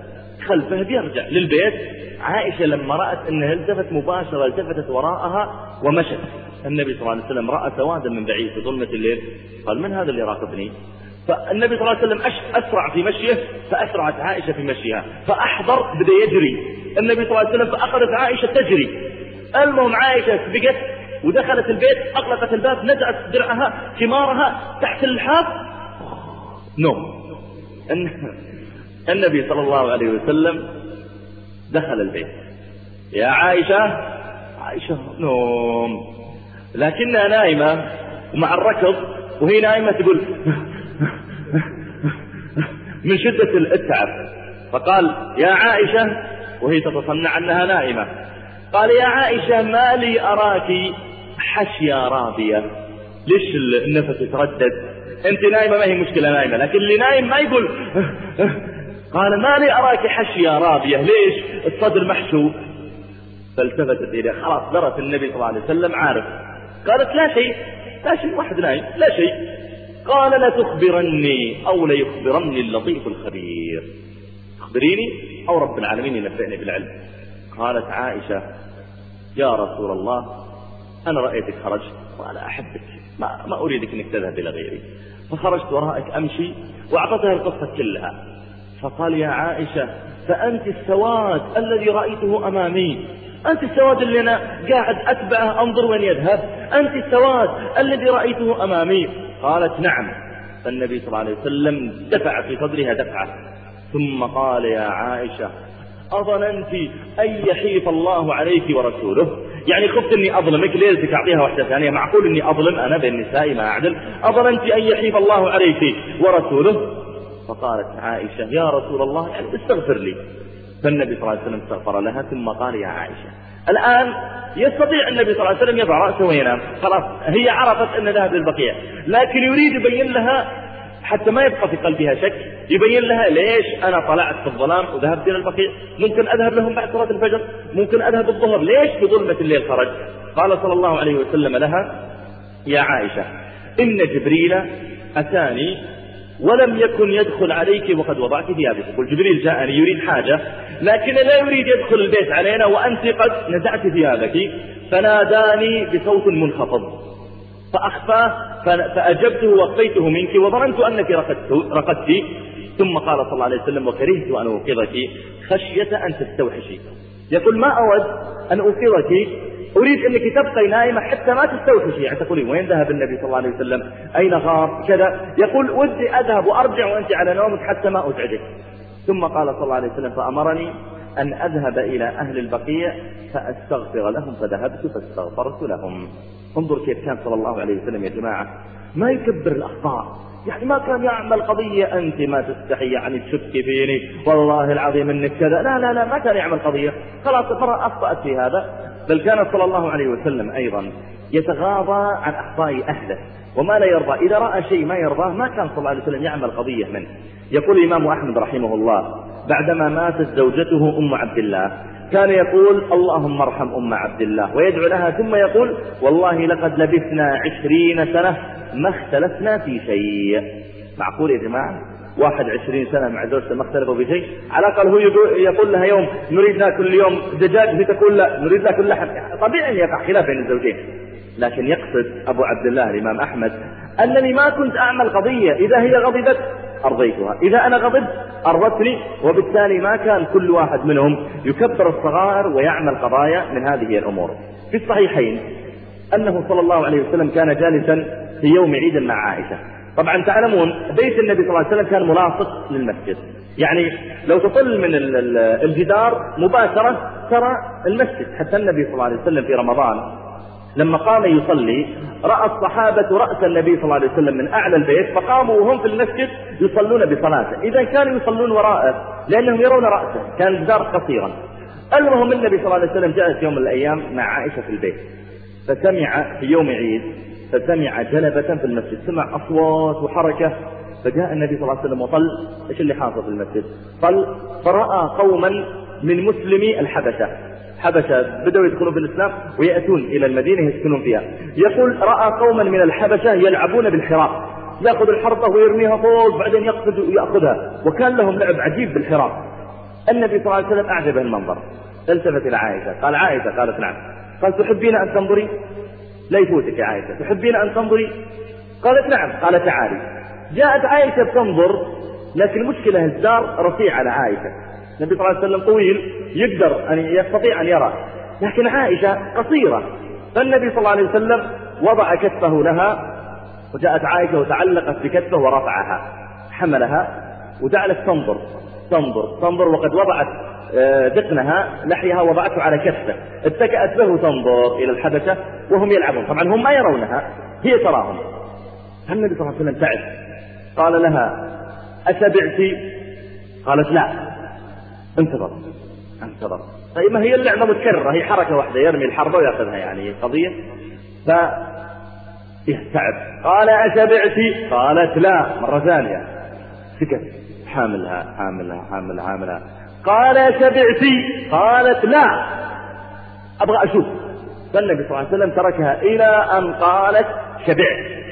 خلفه بيرجع للبيت. عائشة لما رأت أنه التفت مباشرة التفتت وراءها ومشت. النبي صلى الله عليه وسلم رأى سوادا من بعيد في ظلمة الليل. قال من هذا اللي راكبني فالنبي صلى الله عليه وسلم أسرع في مشيه فأسرعت عائشة في مشيها. فأحضر بدأ يجري. النبي صلى الله عليه وسلم فأخذت عائشة تجري. المهم عائشة بقت ودخلت البيت أغلقت الباب نزعت درعها خمارها تحت اللحاف نوم. النبي صلى الله عليه وسلم دخل البيت. يا عائشة عائشة نوم. لكنها نائمة ومع الركض وهي نائمة تقول من شدة التعب. فقال يا عائشة. وهي تتصنع أنها نائمة قال يا عائشة ما لي أراك حشية رابية ليش النفس يتردد أنت نايمة ما هي مشكلة نايمة. لكن اللي نايم ما يقول قال ما لي أراك حشية رابية ليش؟ الصدر محشو فالتفتت إليه. خلاص درت النبي صلى الله عليه وسلم عارف. قالت لا شيء لا شيء واحد نايم لا شيء. قال لا تخبرني أو ليخبرني اللطيف الخبير. أخبريني أو رب العالمين ينبئني بالعلم. قالت عائشة يا رسول الله أنا رأيتك خرجت وأنا أحبك. ما, ما أريدك أنك تذهب إلى غيري. فخرجت وراءك أمشي وأعطتها القصة كلها. فقال يا عائشة فأنت السواد الذي رأيته أمامي. أنت السواد اللي أنا قاعد أتبعه أنظر وين يذهب. أنت السواد الذي رأيته أمامي. قالت نعم. فالنبي صلى الله عليه وسلم دفع في صدرها دفعة. ثم قال يا عائشة أظننت أن يحيف الله عليك ورسوله. يعني خفت إني أظلمك ليلتك أعطيها واحدة ثانية. معقول إني أظلم أنا بين النساء ما أعدل؟ أظننت أن يحيف الله عليك ورسوله. فقالت عائشة يا رسول الله يعني استغفر لي. فالنبي صلى الله عليه وسلم استغفر لها ثم قال يا عائشة الآن يستطيع النبي صلى الله عليه وسلم يضع رأسه وينام. خلاص هي عرفت أن ذهب للبقيع. لكن يريد يبين لها حتى ما يبقى في قلبها شك يبين لها ليش أنا طلعت في الظلام وذهبت إلى البقيع. ممكن أذهب لهم بعد صلاة الفجر؟ ممكن أذهب الظهر؟ ليش في ظلمة الليل خرج؟ قال صلى الله عليه وسلم لها يا عائشة إن جبريل أتاني ولم يكن يدخل عليك وقد وضعت ثيابك يقول جبريل جاءني يريد حاجة لكن لا يريد يدخل البيت علينا وأنت قد نزعت ثيابك. فناداني بصوت منخفض. فأخفاه فأجبته وقيته منك وظننت أنك رقدت, ثم قال صلى الله عليه وسلم وكرهت أن أوقظك خشية أن تستوحشي يقول ما أود أن أوقظك أريد أنك تبقي نائمة حتى ما تستوحشي يعني تقولين وين ذهب النبي صلى الله عليه وسلم؟ أين غاب كذا. يقول ودي أذهب وأرجع وأنت على نومك حتى ما أزعجك. ثم قال صلى الله عليه وسلم فأمرني أن أذهب إلى أهل البقيع فأستغفر لهم فذهبت فاستغفرت لهم. انظر كيف كان صلى الله عليه وسلم يا جماعة. ما يكبر الأخطاء. يعني ما كان يعمل قضية أنت ما تستحي يعني تشك فيني. والله العظيم أنك كذا. لا لا لا ما كان يعمل قضية. خلاص أخطأت في هذا. بل كان صلى الله عليه وسلم أيضا يتغاضى عن أخطاء أهله وما لا يرضى. إذا رأى شيء ما يرضاه ما كان صلى الله عليه وسلم يعمل قضية منه. يقول الإمام أحمد رحمه الله بعدما ماتت زوجته أم عبد الله كان يقول اللهم ارحم أم عبد الله ويدعو لها ثم يقول والله لقد لبثنا عشرين سنة ما اختلفنا في شيء. معقول يا جماعة؟ واحد عشرين سنة مع زوجته ما اختلفوا في شيء على الأقل هو يقول لها يوم نريد ناكل اليوم دجاج هي تقول لا نريد ناكل لحم. طبيعي أن يقع خلاف بين الزوجين. لكن يقصد أبو عبد الله الإمام أحمد أنني ما كنت أعمل قضية. إذا هي غضبت أرضيتها. إذا أنا غضبت أرضتني. وبالتالي ما كان كل واحد منهم يكبر الصغائر ويعمل قضايا من هذه الأمور. في الصحيحين أنه صلى الله عليه وسلم كان جالسا في يوم عيد مع عائشة. طبعا تعلمون بيت النبي صلى الله عليه وسلم كان ملاصق للمسجد. يعني لو تطل من الجدار مباشرة ترى المسجد حتى النبي صلى الله عليه وسلم في رمضان لما قام يصلي رأى الصحابة رأس النبي صلى الله عليه وسلم من أعلى البيت فقاموا وهم في المسجد يصلون بصلاته. إذا كانوا يصلون وراءه لأنهم يرون رأسه كان الجدار قصيرا. المهم النبي صلى الله عليه وسلم جاءت يوم من الأيام مع عائشة في البيت فسمع في يوم عيد فسمع جلبة في المسجد سمع أصوات وحركة فجاء النبي صلى الله عليه وسلم وطل. إيش اللي حاصل في المسجد؟ طل. فرأى قوما من مسلمي الحبشة. حبشة بدأوا يدخلون في الإسلام ويأتون إلى المدينة يسكنون فيها. يقول رأى قوما من الحبشة يلعبون بالحراق يأخذ الحربة ويرميها فوق بعدين يقصد ويأخذها وكان لهم لعب عجيب بالحراق النبي صلى الله عليه وسلم أعجبه المنظر التفت إلى عائشة قال عائشة قالت نعم. قال تحبين أن تنظري؟ لا يفوتك يا عائشة. تحبين أن تنظري؟ قالت نعم. قال تعالي. جاءت عائشة تنظر لكن المشكلة الدار رفيع على عائشة النبي صلى الله عليه وسلم طويل يقدر أن يستطيع أن يرى. لكن عائشة قصيرة. فالنبي صلى الله عليه وسلم وضع كتفه لها وجاءت عائشة وتعلقت بكتفه ورفعها حملها وجعلت تنظر. تنظر تنظر وقد وضعت دقنها لحيها وضعته على كتفه اتكأت به تنظر إلى الحبشة وهم يلعبون. طبعا هم ما يرونها هي تراهم. فالنبي صلى الله عليه وسلم تعب؟ قال لها أشبعت قالت لا. انتظر. انتظر. طيب ما هي اللعبة متكررة هي حركة واحدة يرمي الحربة ويأخذها يعني قضية. ف يستعب قال أشبعت قالت لا. مرة ثانية. سكت حاملها حاملها حاملها حاملها. قال شبعت قالت لا. أبغى أشوف. فالنبي صلى الله عليه وسلم تركها إلى أن قالت شبعت.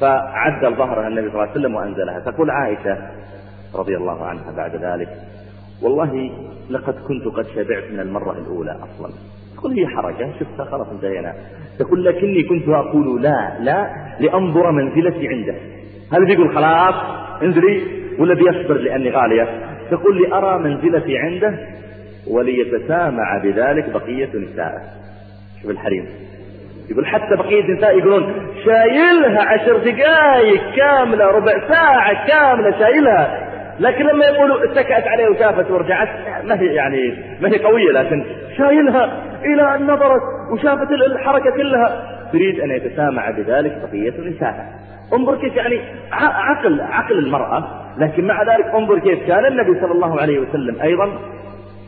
فعدل ظهرها النبي صلى الله عليه وسلم وأنزلها. تقول عائشة رضي الله عنها بعد ذلك والله لقد كنت قد شبعت من المرة الأولى أصلا. تقول هي حركة شفتها خلاص انتهينا. تقول لكني كنت أقول لا لا لأنظر منزلتي عنده. هل بيقول خلاص انزلي ولا بيصبر لأني غالية؟ تقول لي أرى منزلتي عنده وليتسامع بذلك بقية نسائه شوف الحريم. يقول حتى بقية النساء يقولون شايلها عشر دقائق كاملة ربع ساعة كاملة شايلها. لكن لما يقولوا اتكأت عليه وشافت ورجعت ما هي يعني ما هي قوية لكن شايلها إلى أن نظرت وشافت الحركة كلها. تريد أن يتسامع بذلك بقية النساء. انظر كيف يعني عقل عقل المرأة لكن مع ذلك انظر كيف كان النبي صلى الله عليه وسلم أيضا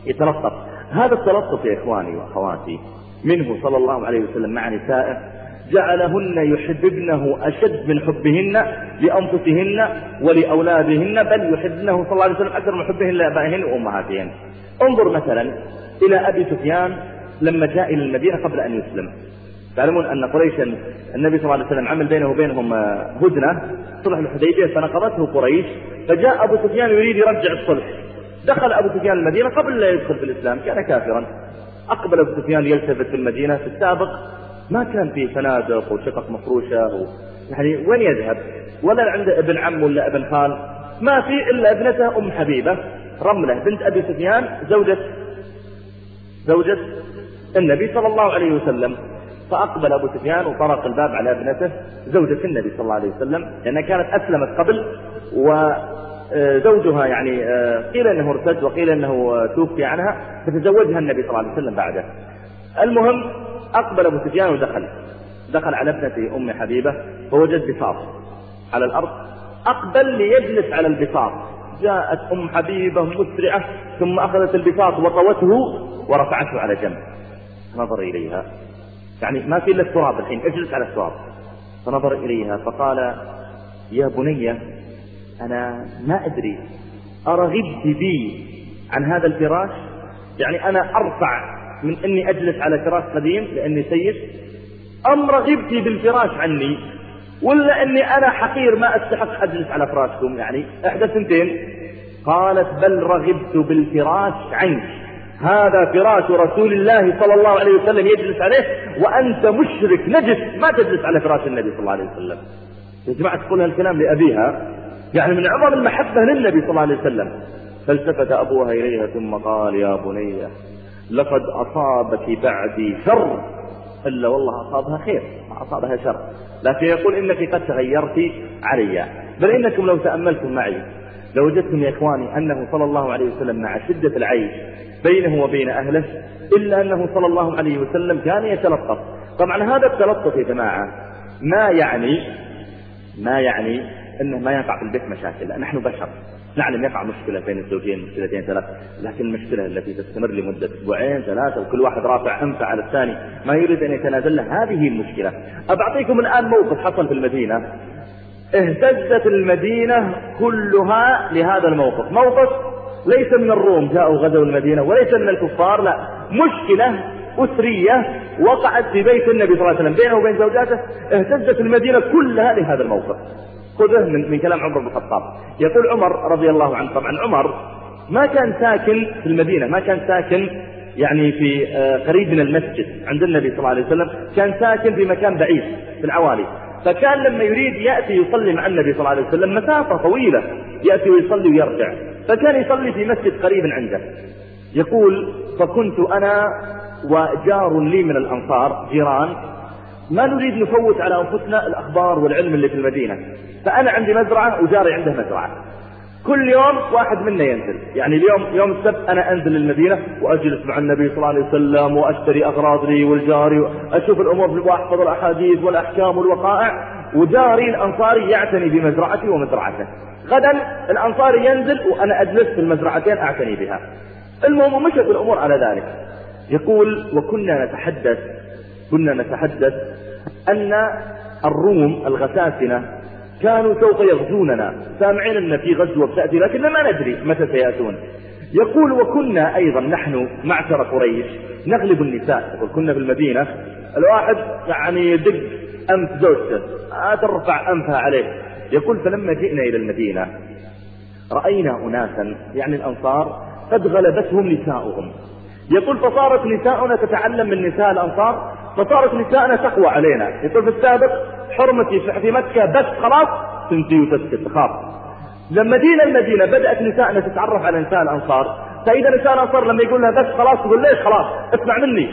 يتلطف. هذا التلطف يا إخواني وأخواتي منه صلى الله عليه وسلم مع نسائه جعلهن يحببنه أشد من حبهن لأنفسهن ولأولادهن بل يحبنه صلى الله عليه وسلم أكثر من حبهن لآبائهن وأمهاتهن. انظر مثلا إلى أبي سفيان لما جاء إلى المدينة قبل أن يسلم. تعلمون أن قريشا النبي صلى الله عليه وسلم عمل بينه وبينهم هدنة صلح الحديبية فنقضته قريش فجاء أبو سفيان يريد يرجع الصلح. دخل أبو سفيان المدينة قبل لا يدخل في الإسلام كان كافرا. أقبل أبو سفيان يلتفت في المدينة في السابق ما كان في فنادق وشقق مفروشة و... يعني وين يذهب؟ ولا عنده ابن عم ولا ابن خال. ما في إلا ابنته أم حبيبة رملة بنت أبي سفيان زوجة زوجة النبي صلى الله عليه وسلم. فأقبل أبو سفيان وطرق الباب على ابنته زوجة النبي صلى الله عليه وسلم لأنها كانت أسلمت قبل وزوجها يعني آه، قيل أنه ارتد وقيل أنه توفي عنها فتزوجها النبي صلى الله عليه وسلم بعده. المهم أقبل أبو سفيان ودخل. دخل على ابنته أم حبيبة فوجد بساط على الأرض. أقبل ليجلس على البساط جاءت أم حبيبة مسرعة ثم أخذت البساط وطوته ورفعته على جنب. نظر إليها. يعني ما في إلا التراب الحين اجلس على التراب. فنظر إليها فقال يا بني أنا ما أدري أرغبت بي عن هذا الفراش؟ يعني أنا أرفع من أني أجلس على فراش قديم لأني سيد؟ أم رغبت بالفراش عني؟ ولا أني أنا حقير ما أستحق أجلس على فراشكم؟ يعني إحدى الثنتين. قالت بل رغبت بالفراش عنك. هذا فراش رسول الله صلى الله عليه وسلم يجلس عليه وأنت مشرك نجس ما تجلس على فراش النبي صلى الله عليه وسلم. يا جماعة تقول هالكلام لأبيها يعني من عظم المحبة للنبي صلى الله عليه وسلم. فالتفت أبوها إليها ثم قال يا بني لقد أصابك بعدي شر. إلا والله أصابها خير ما أصابها شر. لكن يقول إنك قد تغيرت علي. بل إنكم لو تأملتم معي لوجدتم يا إخواني أنه صلى الله عليه وسلم مع شدة العيش. بينه وبين أهله إلا أنه صلى الله عليه وسلم كان يتلطف. طبعا هذا التلطف يا جماعة ما يعني ما يعني أنه ما يقع في البيت مشاكل. نحن بشر. نعلم يقع مشكلة بين الزوجين مشكلتين ثلاث. لكن المشكلة التي تستمر لمدة أسبوعين ثلاثة وكل واحد رافع أنفه على الثاني ما يريد أن يتنازل هذه المشكلة. أبعطيكم الآن موقف حصل في المدينة. اهتزت المدينة كلها لهذا الموقف. موقف ليس من الروم جاءوا غزوا المدينة وليس من الكفار لا. مشكلة أسرية وقعت في بيت النبي صلى الله عليه وسلم بينه وبين زوجاته اهتزت المدينة كلها لهذا الموقف. خذه من, من كلام عمر بن الخطاب. يقول عمر رضي الله عنه طبعا عمر ما كان ساكن في المدينة ما كان ساكن يعني في آه، قريب من المسجد عند النبي صلى الله عليه وسلم كان ساكن في مكان بعيد في العوالي. فكان لما يريد يأتي يصلي مع النبي صلى الله عليه وسلم مسافة طويلة يأتي ويصلي ويرجع. فكان يصلي في مسجد قريب عنده. يقول فكنت أنا وجار لي من الأنصار جيران ما نريد نفوت على أنفسنا الأخبار والعلم اللي في المدينة. فأنا عندي مزرعة وجاري عنده مزرعة. كل يوم واحد منا ينزل. يعني اليوم يوم السبت أنا أنزل للمدينة وأجلس مع النبي صلى الله عليه وسلم وأشتري أغراض لي والجاري وأشوف الأمور وأحفظ الأحاديث والأحكام والوقائع. وجاري الأنصاري يعتني بمزرعتي ومزرعته. غدا الأنصاري ينزل وأنا أجلس في المزرعتين أعتني بها. المهم مشت الأمور على ذلك. يقول وكنا نتحدث كنا نتحدث أن الروم الغساسنة كانوا سوف يغزوننا. سامعين أن في غزوة بتأتي لكننا ما ندري متى سيأتون. يقول وكنا أيضا نحن معشر قريش نغلب النساء. يقول كنا في المدينة. الواحد يعني يدق أنف زوجته ترفع أنفها عليه. يقول فلما جئنا إلى المدينة رأينا أناسا يعني الأنصار قد غلبتهم نساؤهم. يقول فصارت نساؤنا تتعلم من نساء الأنصار فصارت نساءنا تقوى علينا. يقول في السابق حرمتي في مكة بس خلاص تنتهي وتسكت تخاف. لما جينا المدينة بدأت نساءنا تتعرف على نساء الأنصار. فإذا نساء الأنصار لما يقول لها بس خلاص تقول ليش خلاص؟ اسمع مني.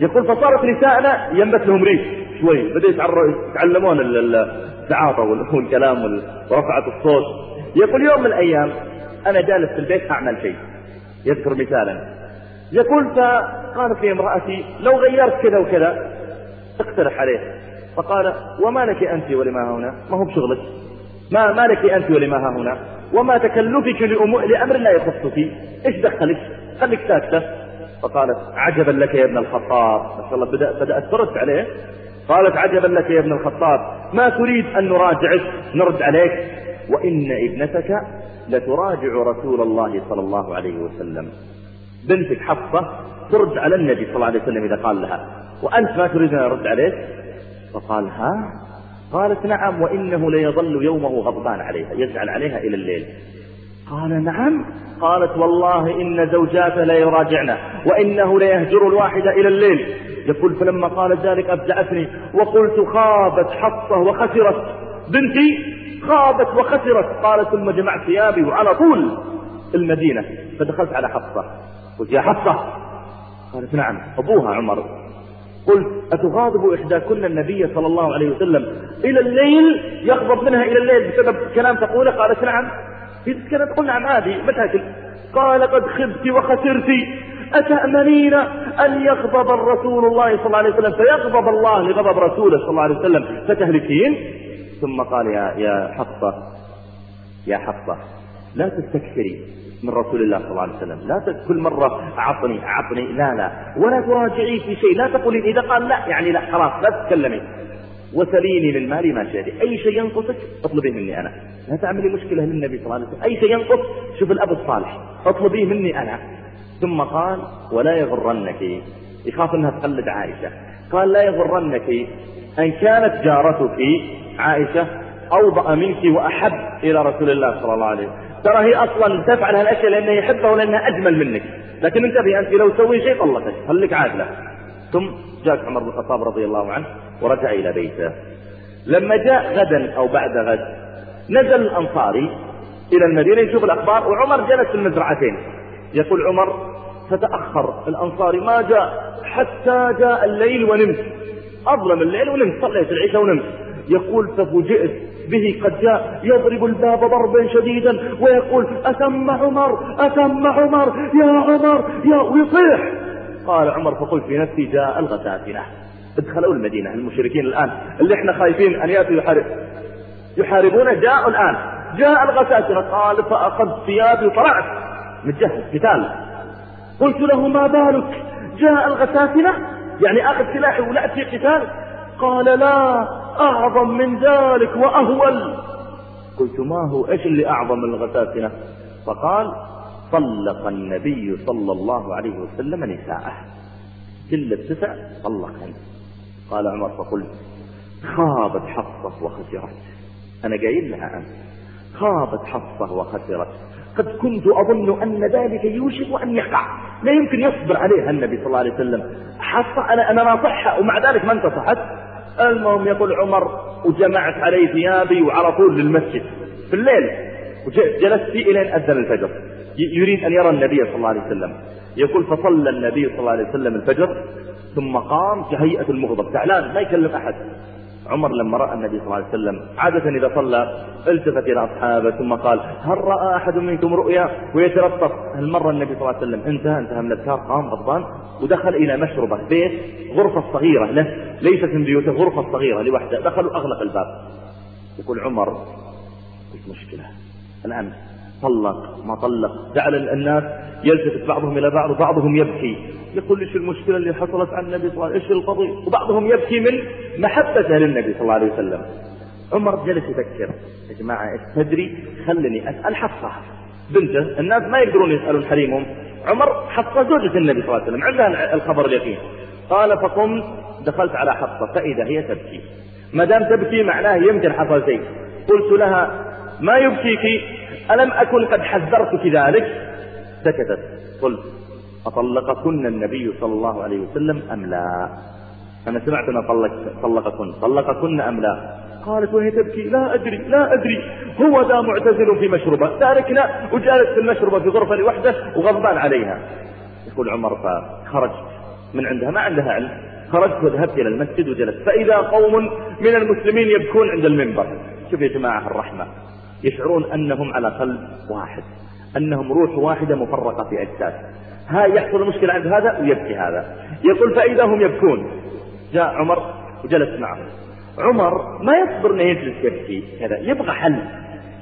يقول فصارت نسائنا ينبت لهم ريش. شوي. بدأوا يتعلمون التعاطى والكلام ورفعة الصوت. يقول يوم من الأيام أنا جالس في البيت أعمل شيء. يذكر مثالا. يقول فقالت لي امرأتي لو غيرت كذا وكذا اقترح عليه. فقال وما لك أنت ولما هنا؟ ما هو بشغلك. ما ما لك أنت ولما ها هنا؟ وما تكلفك لأمر لا يخصك. إيش دخلك؟ خليك ساكتة. فقالت عجبا لك يا ابن الخطاب. ما شاء الله بدأ بدأت ترد عليه. قالت عجبا لك يا ابن الخطاب ما تريد أن نراجعك؟ نرد عليك. وإن ابنتك لتراجع رسول الله صلى الله عليه وسلم. بنتك حفصة ترد على النبي صلى الله عليه وسلم إذا قال لها. وأنت ما تريد أن أرد عليك؟ فقال ها؟ قالت نعم وإنه ليظل يومه غضبان عليها يزعل عليها إلى الليل. قال نعم. قالت والله إن زوجاته لا يراجعنا وإنه ليهجر الواحد إلى الليل. يقول فلما قالت ذلك أبدأتني وقلت خابت حصة وخسرت. بنتي خابت وخسرت. قالت ثم جمعت ثيابي وعلى طول المدينة. فدخلت على حصة. قلت يا حصة. قالت نعم. أبوها عمر. قلت أتغاضب إحداكن النبي صلى الله عليه وسلم إلى الليل؟ يغضب منها إلى الليل بسبب كلام تقوله؟ قالت نعم. في كلام تقول نعم عادي متى قال قد خبت وخسرت. أتأمنين أن يغضب الرسول الله صلى الله عليه وسلم؟ فيغضب الله لغضب رسوله صلى الله عليه وسلم. فتهلكين؟ ثم قال يا يا حفصة يا حفصة لا تستكثري من رسول الله صلى الله عليه وسلم. لا كل مرة عطني عطني لا لا. ولا تراجعي في شيء. لا تقولين إذا قال لا يعني لا خلاص لا تتكلمي. وسليني من مالي ما شئت. أي شيء ينقصك اطلبيه مني أنا. لا تعملي مشكلة للنبي صلى الله عليه وسلم. أي شيء ينقص شوف الأب الصالح. اطلبيه مني أنا. ثم قال ولا يغرنك. يخاف أنها تقلد عائشة. قال لا يغرنك. أن كانت جارتك عائشة أوضأ منك وأحب إلى رسول الله صلى الله عليه وسلم. ترى هي أصلا تفعل هالأشياء لأنها يحبها ولأنها أجمل منك. لكن انتبه أنت لو تسوي شيء طلقك. خليك عادلة. ثم جاء عمر بن الخطاب رضي الله عنه. ورجع إلى بيته. لما جاء غدا أو بعد غد نزل الأنصاري إلى المدينة يشوف الأخبار وعمر جلس في المزرعتين. يقول عمر فتأخر. الأنصاري ما جاء. حتى جاء الليل ونمت. أظلم الليل ونمت. صليت العشاء ونمت. يقول ففوجئت به قد جاء يضرب الباب ضربا شديدا ويقول أتم عمر أتم عمر يا عمر يا ويصيح قال عمر فقلت في نفسي جاء الغساسنة ادخلوا المدينة المشركين الآن. اللي إحنا خايفين أن يأتوا يحارب. يحاربون جاءوا الآن. جاء الغساسنة قال فأخذت ثيابي وطلعت. متجهز قتال. قلت له ما بالك؟ جاء الغساسنة يعني أخذ سلاحي ولعت في قتال؟ قال لا أعظم من ذلك وأهول. قلت ما هو؟ إيش اللي أعظم من الغساسنة فقال طلق النبي صلى الله عليه وسلم نساءه. كل التسع طلقهن. قال عمر فقلت خابت حفصة وخسرت. أنا قايل لها أنت خابت حفصة وخسرت. قد كنت أظن أن ذلك يوشك أن يقع. لا يمكن يصبر عليها النبي صلى الله عليه وسلم. حفصة أنا, أنا ناصحها ومع ذلك ما انتصحت المهم يقول عمر وجمعت علي ثيابي وعلى طول للمسجد. في الليل وجلست فيه إلى أن أذن الفجر. يريد أن يرى النبي صلى الله عليه وسلم. يقول فصلى النبي صلى الله عليه وسلم الفجر ثم قام كهيئة المغضب. زعلان ما يكلم أحد. عمر لما رأى النبي صلى الله عليه وسلم عادة إذا صلى التفت إلى أصحابه ثم قال هل رأى أحد منكم رؤيا؟ ويترطف هالمرة النبي صلى الله عليه وسلم انتهى انتهى من الأذكار قام غضبان ودخل إلى مشربة بيت غرفة صغيرة له ليست من بيوته غرفة صغيرة لوحده دخل وأغلق الباب. يقول عمر مشكلة؟ الآن طلق ما طلق. جعل الناس يلتفت بعضهم إلى بعض وبعضهم يبكي. يقول إيش المشكلة اللي حصلت عن النبي صلى الله عليه وسلم؟ إيش القضية؟ وبعضهم يبكي من محبته للنبي صلى الله عليه وسلم. عمر جلس يفكر يا جماعة تدري؟ خلني أسأل حفصة. بنته الناس ما يقدرون يسألون حريمهم. عمر حفصة زوجة النبي صلى الله عليه وسلم عندها الخبر اليقين. قال فقمت دخلت على حفصة فإذا هي تبكي. ما دام تبكي معناه يمكن حصل شيء. قلت لها ما يبكيك؟ ألم أكن قد حذرتك ذلك؟ سكتت. قلت أطلقكن النبي صلى الله عليه وسلم أم لا؟ أنا سمعت أن طلق طلقكن. طلقكن أم لا؟ قالت وهي تبكي. لا أدري لا أدري. هو ذا معتزل في مشربة. تاركنا وجالس في المشربة في غرفة لوحده وغضبان عليها. يقول عمر فخرجت. من عندها؟ ما عندها علم. خرجت وذهبت إلى المسجد وجلست. فإذا قوم من المسلمين يبكون عند المنبر. شوف يا جماعة الرحمة. يشعرون أنهم على قلب واحد أنهم روح واحدة مفرقة في أجساد. ها يحصل مشكلة عند هذا ويبكي هذا. يقول فإذا هم يبكون؟ جاء عمر وجلس معهم. عمر ما يصبر إنه يجلس يبكي كذا يبغى حل.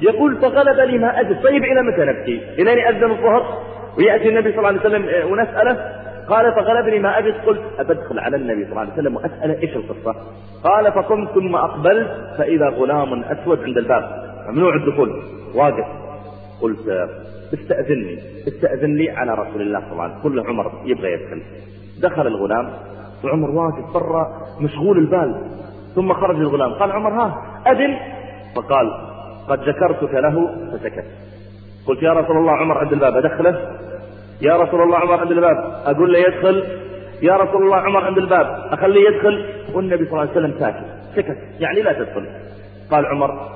يقول فغلبني ما أجد. طيب إلى متى نبكي؟ إلى أن يأذن الظهر؟ ويأتي النبي صلى الله عليه وسلم آه، ونسأله. قال فغلبني ما أجد. قلت أبدخل على النبي صلى الله عليه وسلم وأسأله إيش القصة؟ قال فقمت ثم أقبلت فإذا غلام أسود عند الباب. ممنوع الدخول. واقف. قلت استأذني استأذن لي على رسول الله صلى الله عليه وسلم. كل عمر يبغى يدخل. دخل الغلام. وعمر واقف برا مشغول البال. ثم خرج الغلام. قال عمر ها أذن. فقال قد ذكرتك له فسكت قلت يا رسول الله عمر عند الباب أدخله؟ يا رسول الله عمر عند الباب. أقول له يدخل. يا رسول الله عمر عند الباب. أخليه يدخل. والنبي صلى الله عليه وسلم ساكت. سكت. يعني لا تدخل. قال عمر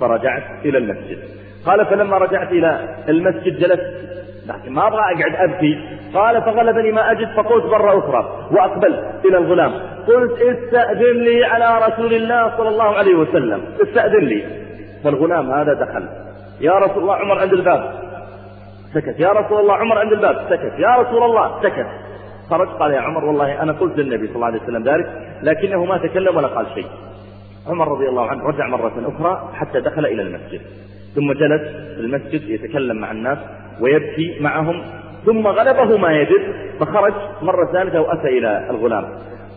فرجعت إلى المسجد. قال فلما رجعت إلى المسجد جلست. لكن ما أبغى أقعد أبكي. قال فغلبني ما أجد فقلت مرة أخرى. وأقبلت إلى الغلام. قلت استأذن لي على رسول الله صلى الله عليه وسلم. استأذن لي. فالغلام هذا دخل. يا رسول الله عمر عند الباب. سكت. يا رسول الله عمر عند الباب. سكت. يا رسول الله سكت. خرج قال يا عمر والله أنا قلت للنبي صلى الله عليه وسلم ذلك لكنه ما تكلم ولا قال شيء. عمر رضي الله عنه رجع مرة أخرى حتى دخل إلى المسجد. ثم جلس في المسجد يتكلم مع الناس ويبكي معهم. ثم غلبه ما يجد فخرج مرة ثالثة وأتى إلى الغلام.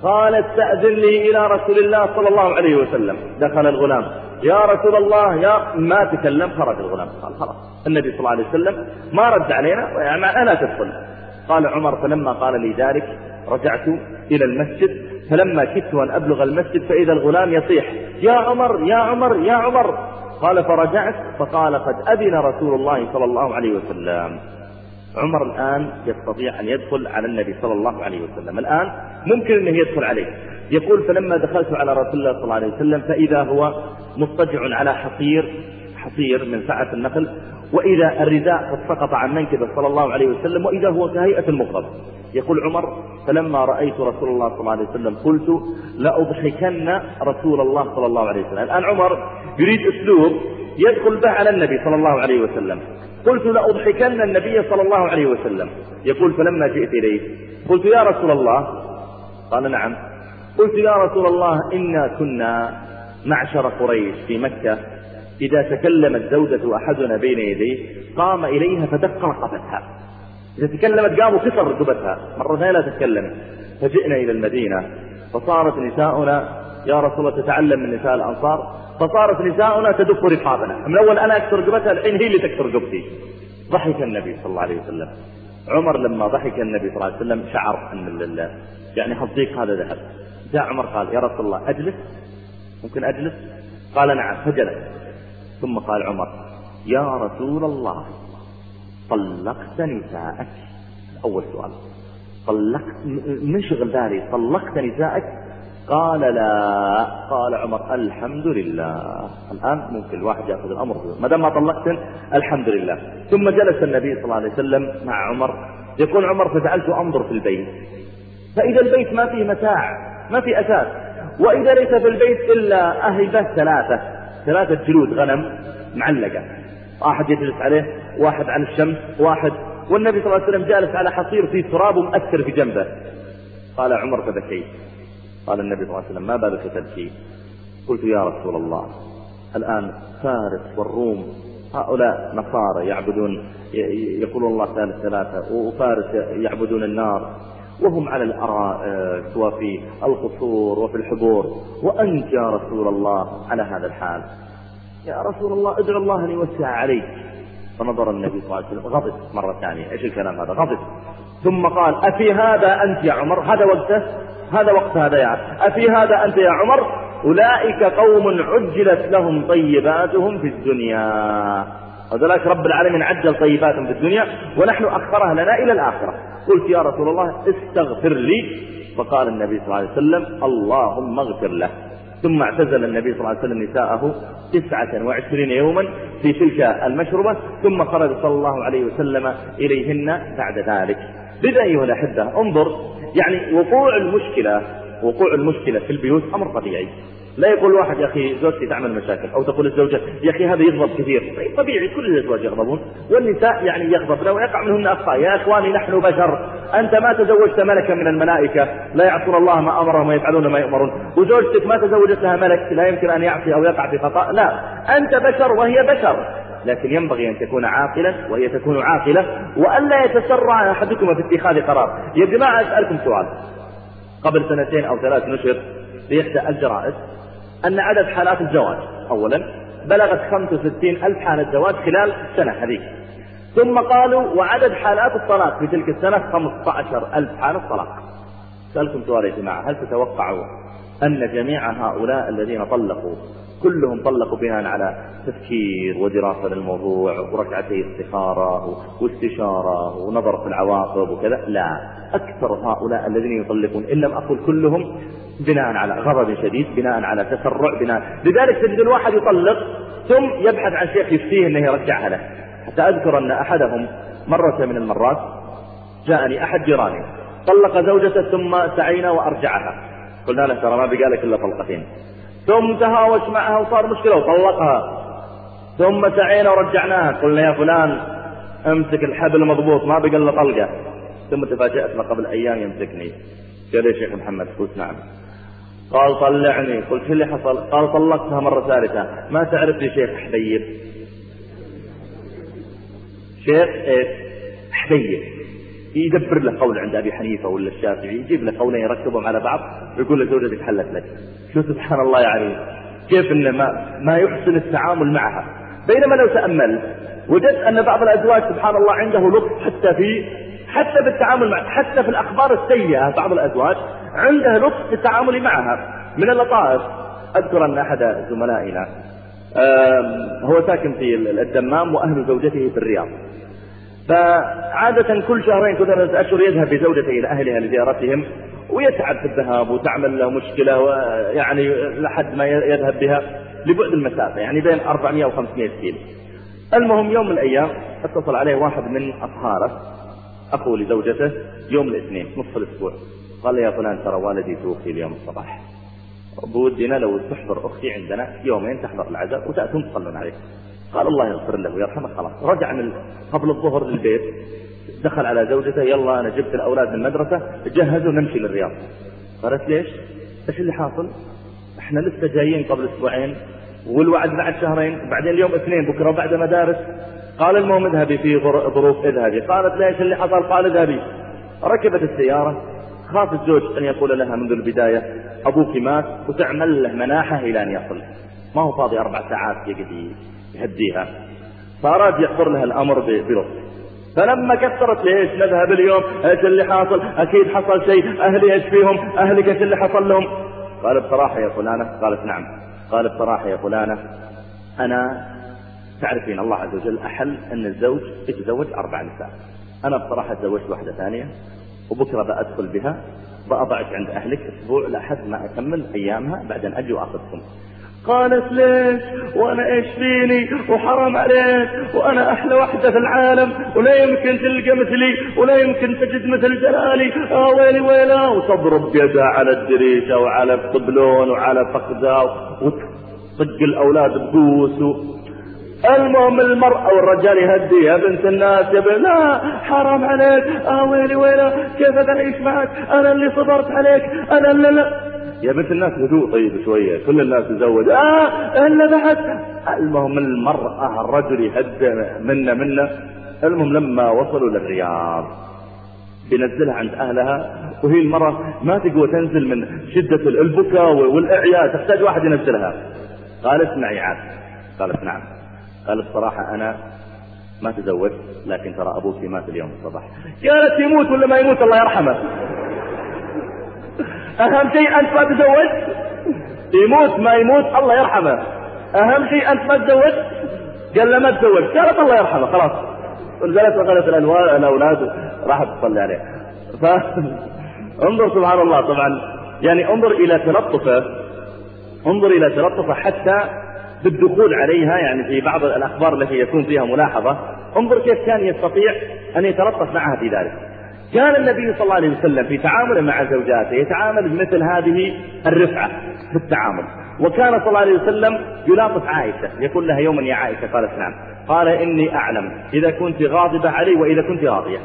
قال استأذن لي إلى رسول الله صلى الله عليه وسلم. دخل الغلام. يا رسول الله يا ما تكلم خرج الغلام. قال خلاص النبي صلى الله عليه وسلم ما رد علينا يعني أنا تدخل. قال عمر فلما قال لي ذلك رجعت إلى المسجد فلما كدت أن أبلغ المسجد فإذا الغلام يصيح يا عمر يا عمر يا عمر. قال فرجعت. فقال قد أذن رسول الله صلى الله عليه وسلم. عمر الآن يستطيع أن يدخل على النبي صلى الله عليه وسلم. الآن ممكن أنه يدخل عليه. يقول فلما دخلت على رسول الله صلى الله عليه وسلم فإذا هو مضطجع على حصير حصير من سعة النخل وإذا الرداء قد سقط عن منكبه صلى الله عليه وسلم وإذا هو كهيئة المغرب يقول عمر فلما رأيت رسول الله صلى الله عليه وسلم قلت لأضحكن رسول الله صلى الله عليه وسلم. الآن عمر يريد أسلوب يدخل به على النبي صلى الله عليه وسلم. قلت لأضحكن النبي صلى الله عليه وسلم. يقول فلما جئت إليه قلت يا رسول الله. قال نعم. قلت يا رسول الله إنا كنا معشر قريش في مكة إذا تكلمت زوجة أحدنا بين يديه قام إليها فدق رقبتها. إذا تكلمت قام وكسر رقبتها. مرة ثانية لا تتكلم. فجئنا إلى المدينة فصارت نساؤنا يا رسول الله تتعلم من نساء الأنصار فصارت نساؤنا تدق رقابنا. من أول أنا أكسر رقبتها الحين هي اللي تكسر رقبتي. ضحك النبي صلى الله عليه وسلم. عمر لما ضحك النبي صلى الله عليه وسلم شعر أن يعني هالضيق هذا ذهب. جاء عمر قال يا رسول الله أجلس؟ ممكن أجلس؟ قال نعم فجلس ثم قال عمر يا رسول الله طلقت نساءك أول سؤال. طلقت من شغل بالي طلقت نساءك قال لا. قال عمر الحمد لله. الآن ممكن الواحد يأخذ الأمر ما دام ما طلقتن الحمد لله. ثم جلس النبي صلى الله عليه وسلم مع عمر. يقول عمر فجعلت أنظر في البيت. فإذا البيت ما فيه متاع ما فيه أساس وإذا ليس في البيت إلا أهبة ثلاثة. ثلاثة جلود غنم معلقة. واحد يجلس عليه واحد على الشمس واحد. والنبي صلى الله عليه وسلم جالس على حصير فيه تراب مؤثر في جنبه. قال عمر فبكيت. قال النبي صلى الله عليه وسلم ما بالك تبكي؟ قلت يا رسول الله الآن فارس والروم هؤلاء نصارى يعبدون يقولون الله ثالث ثلاثة وفارس يعبدون النار. وهم على الأرائك وفي القصور وفي الحبور. وأنت يا رسول الله على هذا الحال. يا رسول الله ادعو الله أن يوسع عليك. فنظر النبي صلى الله عليه وسلم غضب مرة ثانية. إيش الكلام هذا؟ غضب. ثم قال أفي هذا أنت يا عمر؟ هذا وقته؟ هذا وقت هذا يا عمر أفي هذا أنت يا عمر؟ أولئك قوم عجلت لهم طيباتهم في الدنيا. وذلك رب العالمين عجل طيباتهم في الدنيا ونحن أخرها لنا إلى الآخرة. قلت يا رسول الله استغفر لي. فقال النبي صلى الله عليه وسلم اللهم اغفر له. ثم اعتزل النبي صلى الله عليه وسلم نساءه تسعة وعشرين يوما في تلك المشربة ثم خرج صلى الله عليه وسلم إليهن بعد ذلك. لذا أيها الأحبة انظر يعني وقوع المشكلة وقوع المشكلة في البيوت أمر طبيعي. لا يقول واحد يا أخي زوجتي تعمل مشاكل. أو تقول الزوجه يا أخي هذا يغضب كثير. طيب طبيعي كل الأزواج يغضبون. والنساء يعني يغضبن ويقع منهن أخطاء. يا إخواني نحن بشر. أنت ما تزوجت ملكا من الملائكة. لا يعصون الله ما أمرهم ويفعلون ما يؤمرون. وزوجتك ما تزوجت لها ملك. لا يمكن أن يعصي أو يقع في خطا لا. أنت بشر وهي بشر. لكن ينبغي أن تكون عاقلا وهي تكون عاقلة وألا يتسرع أحدكم في اتخاذ قرار. يا جماعة أسألكم سؤال. قبل سنتين أو ثلاث نشر في إحدى الجرائد أن عدد حالات الزواج أولا بلغت 65 ألف حالة زواج خلال السنة هذيك ثم قالوا وعدد حالات الطلاق في تلك السنة 15 ألف حالة طلاق سألكم سؤال يا جماعة هل تتوقعوا أن جميع هؤلاء الذين طلقوا كلهم طلقوا بناء على تفكير ودراسة للموضوع وركعتي استخارة واستشارة ونظر في العواقب وكذا. لا أكثر هؤلاء الذين يطلقون إن لم أقل كلهم بناء على غضب شديد بناء على تسرع بناء. لذلك تجد الواحد يطلق ثم يبحث عن شيخ يفتيه إنه يرجعها له. حتى أذكر أن أحدهم مرة من المرات جاءني أحد جيراني طلق زوجته ثم سعينا وأرجعها. قلنا له ترى ما بقى لك إلا طلقتين. ثم تهاوش معها وصار مشكلة وطلقها. ثم سعينا ورجعناها. قلنا يا فلان امسك الحبل مضبوط ما بقى إلا طلقة. ثم تفاجأت قبل أيام يمسكني. قال يا شيخ محمد قلت نعم. قال طلعني. قلت اللي حصل؟ قال طلقتها مرة ثالثة. ما تعرف لي شيخ حبيب؟ شيخ إيش؟ حبيب. يدبر له قول عند أبي حنيفة ولا الشافعي يجيب له قولين يركبهم على بعض ويقول له زوجتك حلت لك. شو سبحان الله يعني؟ كيف انه ما ما يحسن التعامل معها؟ بينما لو تاملت وجدت أن بعض الأزواج سبحان الله عنده لطف حتى في حتى بالتعامل مع حتى في الأخبار السيئة بعض الأزواج عنده لطف في التعامل معها. من اللطائف أذكر أن أحد زملائنا هو ساكن في الدمام وأهل زوجته في الرياض. فعادة كل شهرين كل ثلاثة أشهر يذهب بزوجته إلى أهلها لزيارتهم ويتعب في الذهاب وتعمل له مشكلة ويعني لحد ما يذهب بها لبعد المسافة يعني بين 400 و 500 كيلو. المهم يوم من الأيام اتصل عليه واحد من أصهاره أخو لزوجته يوم الاثنين نصف الأسبوع. قال لي يا فلان ترى والدي توفي اليوم الصباح. بودنا لو تحضر أختي عندنا يومين تحضر العزاء وتأتون تصلون عليه. قال الله يغفر له ويرحمه. خلاص. رجع من قبل الظهر للبيت دخل على زوجته يلا أنا جبت الأولاد من المدرسة جهزوا نمشي للرياض. قالت ليش؟ إيش اللي حاصل؟ إحنا لسه جايين قبل أسبوعين والوعد بعد شهرين بعدين اليوم اثنين بكرة بعد مدارس. قال المهم اذهبي في ظروف اذهبي. قالت ليش اللي حصل؟ قال اذهبي. ركبت السيارة خاف الزوج أن يقول لها منذ البداية أبوك مات وتعمل له مناحة إلى أن يصل. ما هو فاضي أربع ساعات يقضي. يهديها. فأراد يحضر لها الأمر بلطف. فلما كثرت ليش نذهب اليوم؟ إيش اللي حاصل؟ أكيد حصل شيء. أهلي إيش فيهم؟ أهلك إيش اللي حصل لهم؟ قال بصراحة يا فلانة. قالت نعم. قال بصراحة يا فلانة أنا تعرفين الله عز وجل أحل أن الزوج يتزوج أربع نساء. أنا بصراحة تزوجت واحدة ثانية وبكرة بأدخل بها بأضعك عند أهلك أسبوع لحد ما أكمل أيامها بعدين أجي وأخذكم. قالت ليش؟ وأنا إيش فيني؟ وحرام عليك. وأنا أحلى وحدة في العالم ولا يمكن تلقى مثلي ولا يمكن تجد مثل جلالي. آه ويلي ويلا. وتضرب يدها على الدريشة وعلى الطبلون وعلى فخذها وتطق الأولاد بقوس المهم المرأة والرجال يهدي يا بنت الناس يا بنت لا حرام عليك. آه ويلي ويلا. كيف بعيش معك؟ أنا اللي صبرت عليك. أنا اللي لا يا بنت الناس هدوء طيب شوية. كل الناس تزوج. آه الا بعد. المهم المرأة الرجل يهدى منا منا. المهم لما وصلوا للرياض بينزلها عند أهلها. وهي المرة ما تقوى تنزل من شدة البكاء والإعياء تحتاج واحد ينزلها. قالت اسمعي عاد. قالت نعم. قال الصراحة أنا ما تزوجت لكن ترى أبوك مات اليوم الصباح. قالت يموت ولا ما يموت الله يرحمه. أهم شيء أنت ما تزوجت يموت ما يموت الله يرحمه. أهم شيء أنت ما تزوجت قال لا ما تزوجت قالت الله يرحمه. خلاص. ونزلت وقالت الأولاد راحت تصلي عليه. فانظر سبحان الله. طبعا يعني انظر إلى تلطفه. انظر إلى تلطفه حتى بالدخول عليها يعني في بعض الأخبار التي يكون فيها ملاحظة. انظر كيف كان يستطيع أن يتلطف معها في ذلك. كان النبي صلى الله عليه وسلم في تعامله مع زوجاته يتعامل بمثل هذه الرفعة في التعامل. وكان صلى الله عليه وسلم يلاطف عائشة يقول لها يوما يا عائشة قالت نعم. قال إني أعلم إذا كنت غاضبة علي وإذا كنت راضية.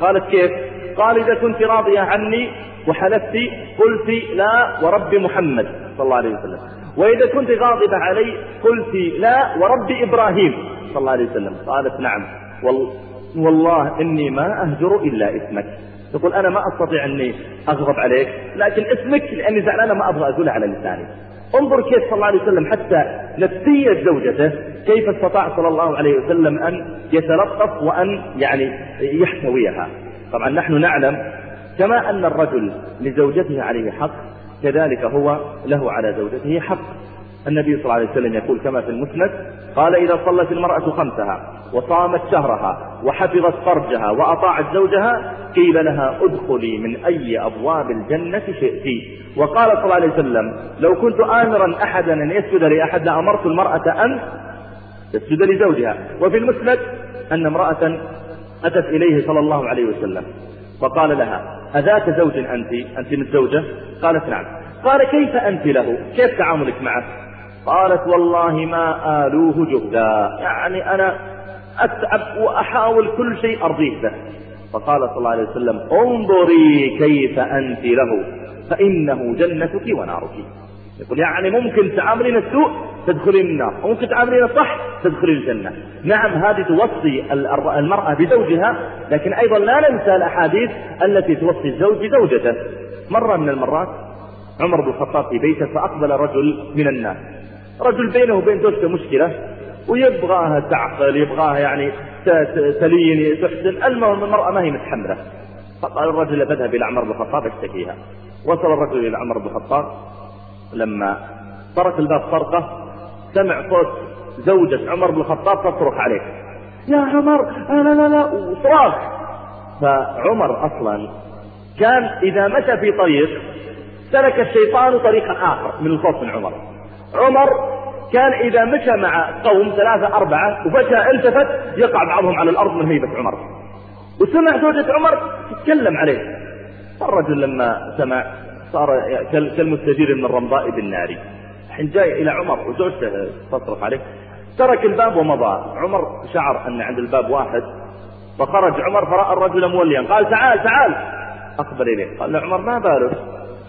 قالت كيف؟ قال إذا كنت راضية عني وحلفت قلت لا ورب محمد صلى الله عليه وسلم. وإذا كنت غاضبة علي قلت لا ورب إبراهيم صلى الله عليه وسلم. قالت نعم. والله إني ما أهجر إلا اسمك تقول أنا ما أستطيع أني أغضب عليك لكن اسمك لأني زعلانة ما أبغى أقولها على لساني. انظر كيف صلى الله عليه وسلم حتى نفسية زوجته كيف استطاع صلى الله عليه وسلم أن يتلطف وأن يعني يحتويها. طبعا نحن نعلم كما أن الرجل لزوجته عليه حق كذلك هو له على زوجته حق. النبي صلى الله عليه وسلم يقول كما في المسند قال إذا صلت المرأة خمسها وصامت شهرها وحفظت فرجها وأطاعت زوجها قيل لها ادخلي من أي أبواب الجنة شئت. وقال صلى الله عليه وسلم لو كنت آمرا أحدا أن يسجد لأحد لأمرت المرأة أن تسجد لزوجها. وفي المسند أن امرأة أتت إليه صلى الله عليه وسلم فقال لها أذات زوج أنت؟ أنت متزوجة قالت نعم. قال كيف أنت له؟ كيف تعاملك معه؟ قالت والله ما آلوه جهدا. يعني أنا أتعب وأحاول كل شيء أرضيه به فقال صلى الله عليه وسلم انظري كيف أنت له فإنه جنتك ونارك. يقول يعني ممكن تعاملين السوء تدخلين النار وممكن تعاملين الصح تدخلين الجنة. نعم هذه توصي المرأة بزوجها لكن أيضا لا ننسى الأحاديث التي توصي الزوج بزوجته مرة من المرات عمر بن الخطاب في بيته فأقبل رجل من الناس. رجل بينه وبين زوجته مشكلة ويبغاها تعقل يبغاها يعني تلين تحسن المهم المرأة ما هي متحملة. فقال الرجل بذهب إلى عمر بن الخطاب اشتكيها. وصل الرجل إلى عمر بن الخطاب. لما طرق الباب طرقة سمع صوت زوجة عمر بن الخطاب تصرخ عليه. يا عمر لا لا لا وصراخ فعمر أصلا كان إذا مشى في طريق سلك الشيطان طريقا آخر من الخوف من عمر. عمر كان إذا مشى مع قوم ثلاثة أربعة وفجأة التفت يقع بعضهم على الأرض من هيبة عمر. وسمع زوجة عمر تتكلم عليه. الرجل لما سمع صار كالمستجير من الرمضاء بالنار حين جاء إلى عمر وزوجته تصرخ عليه. ترك الباب ومضى. عمر شعر أن عند الباب واحد. فخرج عمر فرأى الرجل موليا. قال تعال تعال. أقبل إليه. قال له عمر ما بالك؟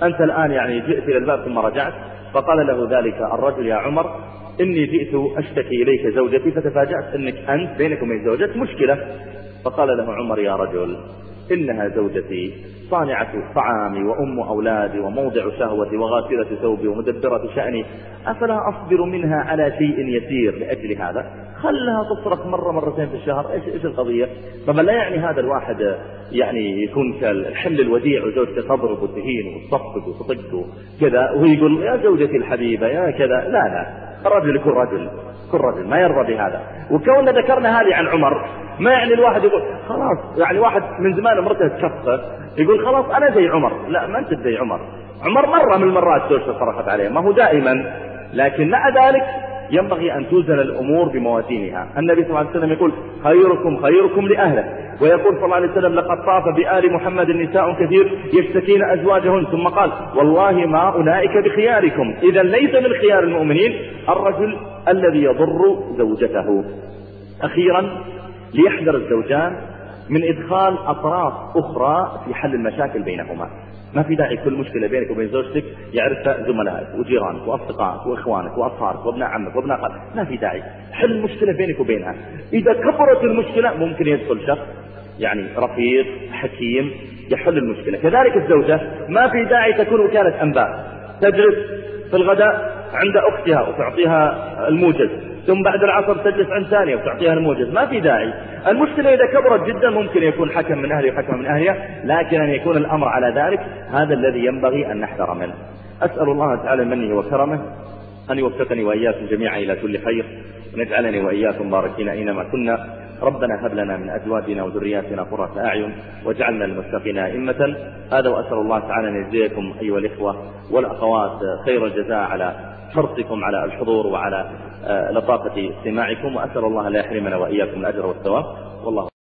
أنت الآن يعني جئت إلى الباب ثم رجعت. فقال له ذلك الرجل يا عمر إني جئت أشتكي إليك زوجتي فتفاجأت أنك أنت بينك وبين زوجتك مشكلة. فقال له عمر يا رجل إنها زوجتي صانعة طعامي وأم أولادي وموضع شهوتي وغاسلة ثوبي ومدبرة شأني أفلا أصبر منها على شيء يسير لأجل هذا؟ خلها تصرخ مرة مرتين في الشهر. إيش, إيش القضية؟ طبعا لا يعني هذا الواحد يعني يكون كالحمل الوديع وزوجته تضرب وتهين وتصفق وتطق كذا وهو يقول يا زوجتي الحبيبة يا كذا. لا لا. الرجل يكون رجل. كل رجل. ما يرضى بهذا. وكوننا ذكرنا هذه عن عمر ما يعني الواحد يقول خلاص. يعني واحد من زمان امرته تكفى يقول خلاص أنا زي عمر. لا ما أنت زي عمر. عمر مرة من المرات زوجته صرخت عليه. ما هو دائما. لكن مع ذلك ينبغي أن توزن الأمور بموازينها. النبي صلى الله عليه وسلم يقول خيركم خيركم لأهله. ويقول صلى الله عليه وسلم لقد طاف بآل محمد نساء كثير يشتكين أزواجهن. ثم قال والله ما أولئك بخياركم. إذا ليس من خيار المؤمنين الرجل الذي يضر زوجته. أخيرا ليحذر الزوجان من إدخال أطراف أخرى في حل المشاكل بينهما. ما في داعي كل مشكلة بينك وبين زوجتك يعرفها زملائك وجيرانك وأصدقائك وإخوانك وأصهارك وابناء عمك وابناء خالك ما في داعي. حل المشكلة بينك وبينها. إذا كبرت المشكلة ممكن يدخل شخص يعني رفيق حكيم يحل المشكلة. كذلك الزوجة ما في داعي تكون وكالة أنباء. تجلس في الغداء عند أختها وتعطيها الموجز. ثم بعد العصر تجلس عند ثانية وتعطيها الموجز. ما في داعي. المشكلة إذا كبرت جدا ممكن يكون حكم من أهله وحكم من أهلها لكن أن يكون الأمر على ذلك هذا الذي ينبغي أن نحذر منه. أسأل الله تعالى منه وكرمه أن يوفقني وإياكم جميعا إلى كل خير ونجعلني وإياكم باركين أينما كنا. ربنا هب لنا من أزواجنا وذرياتنا قرة أعين واجعلنا للمتقين أئمة. هذا وأسأل الله تعالى أن يجزيكم أيها الإخوة والأخوات خير الجزاء على حرصكم على الحضور وعلى آه، لطافة استماعكم وأسأل الله لا يحرمنا وإياكم الأجر والثواب. والله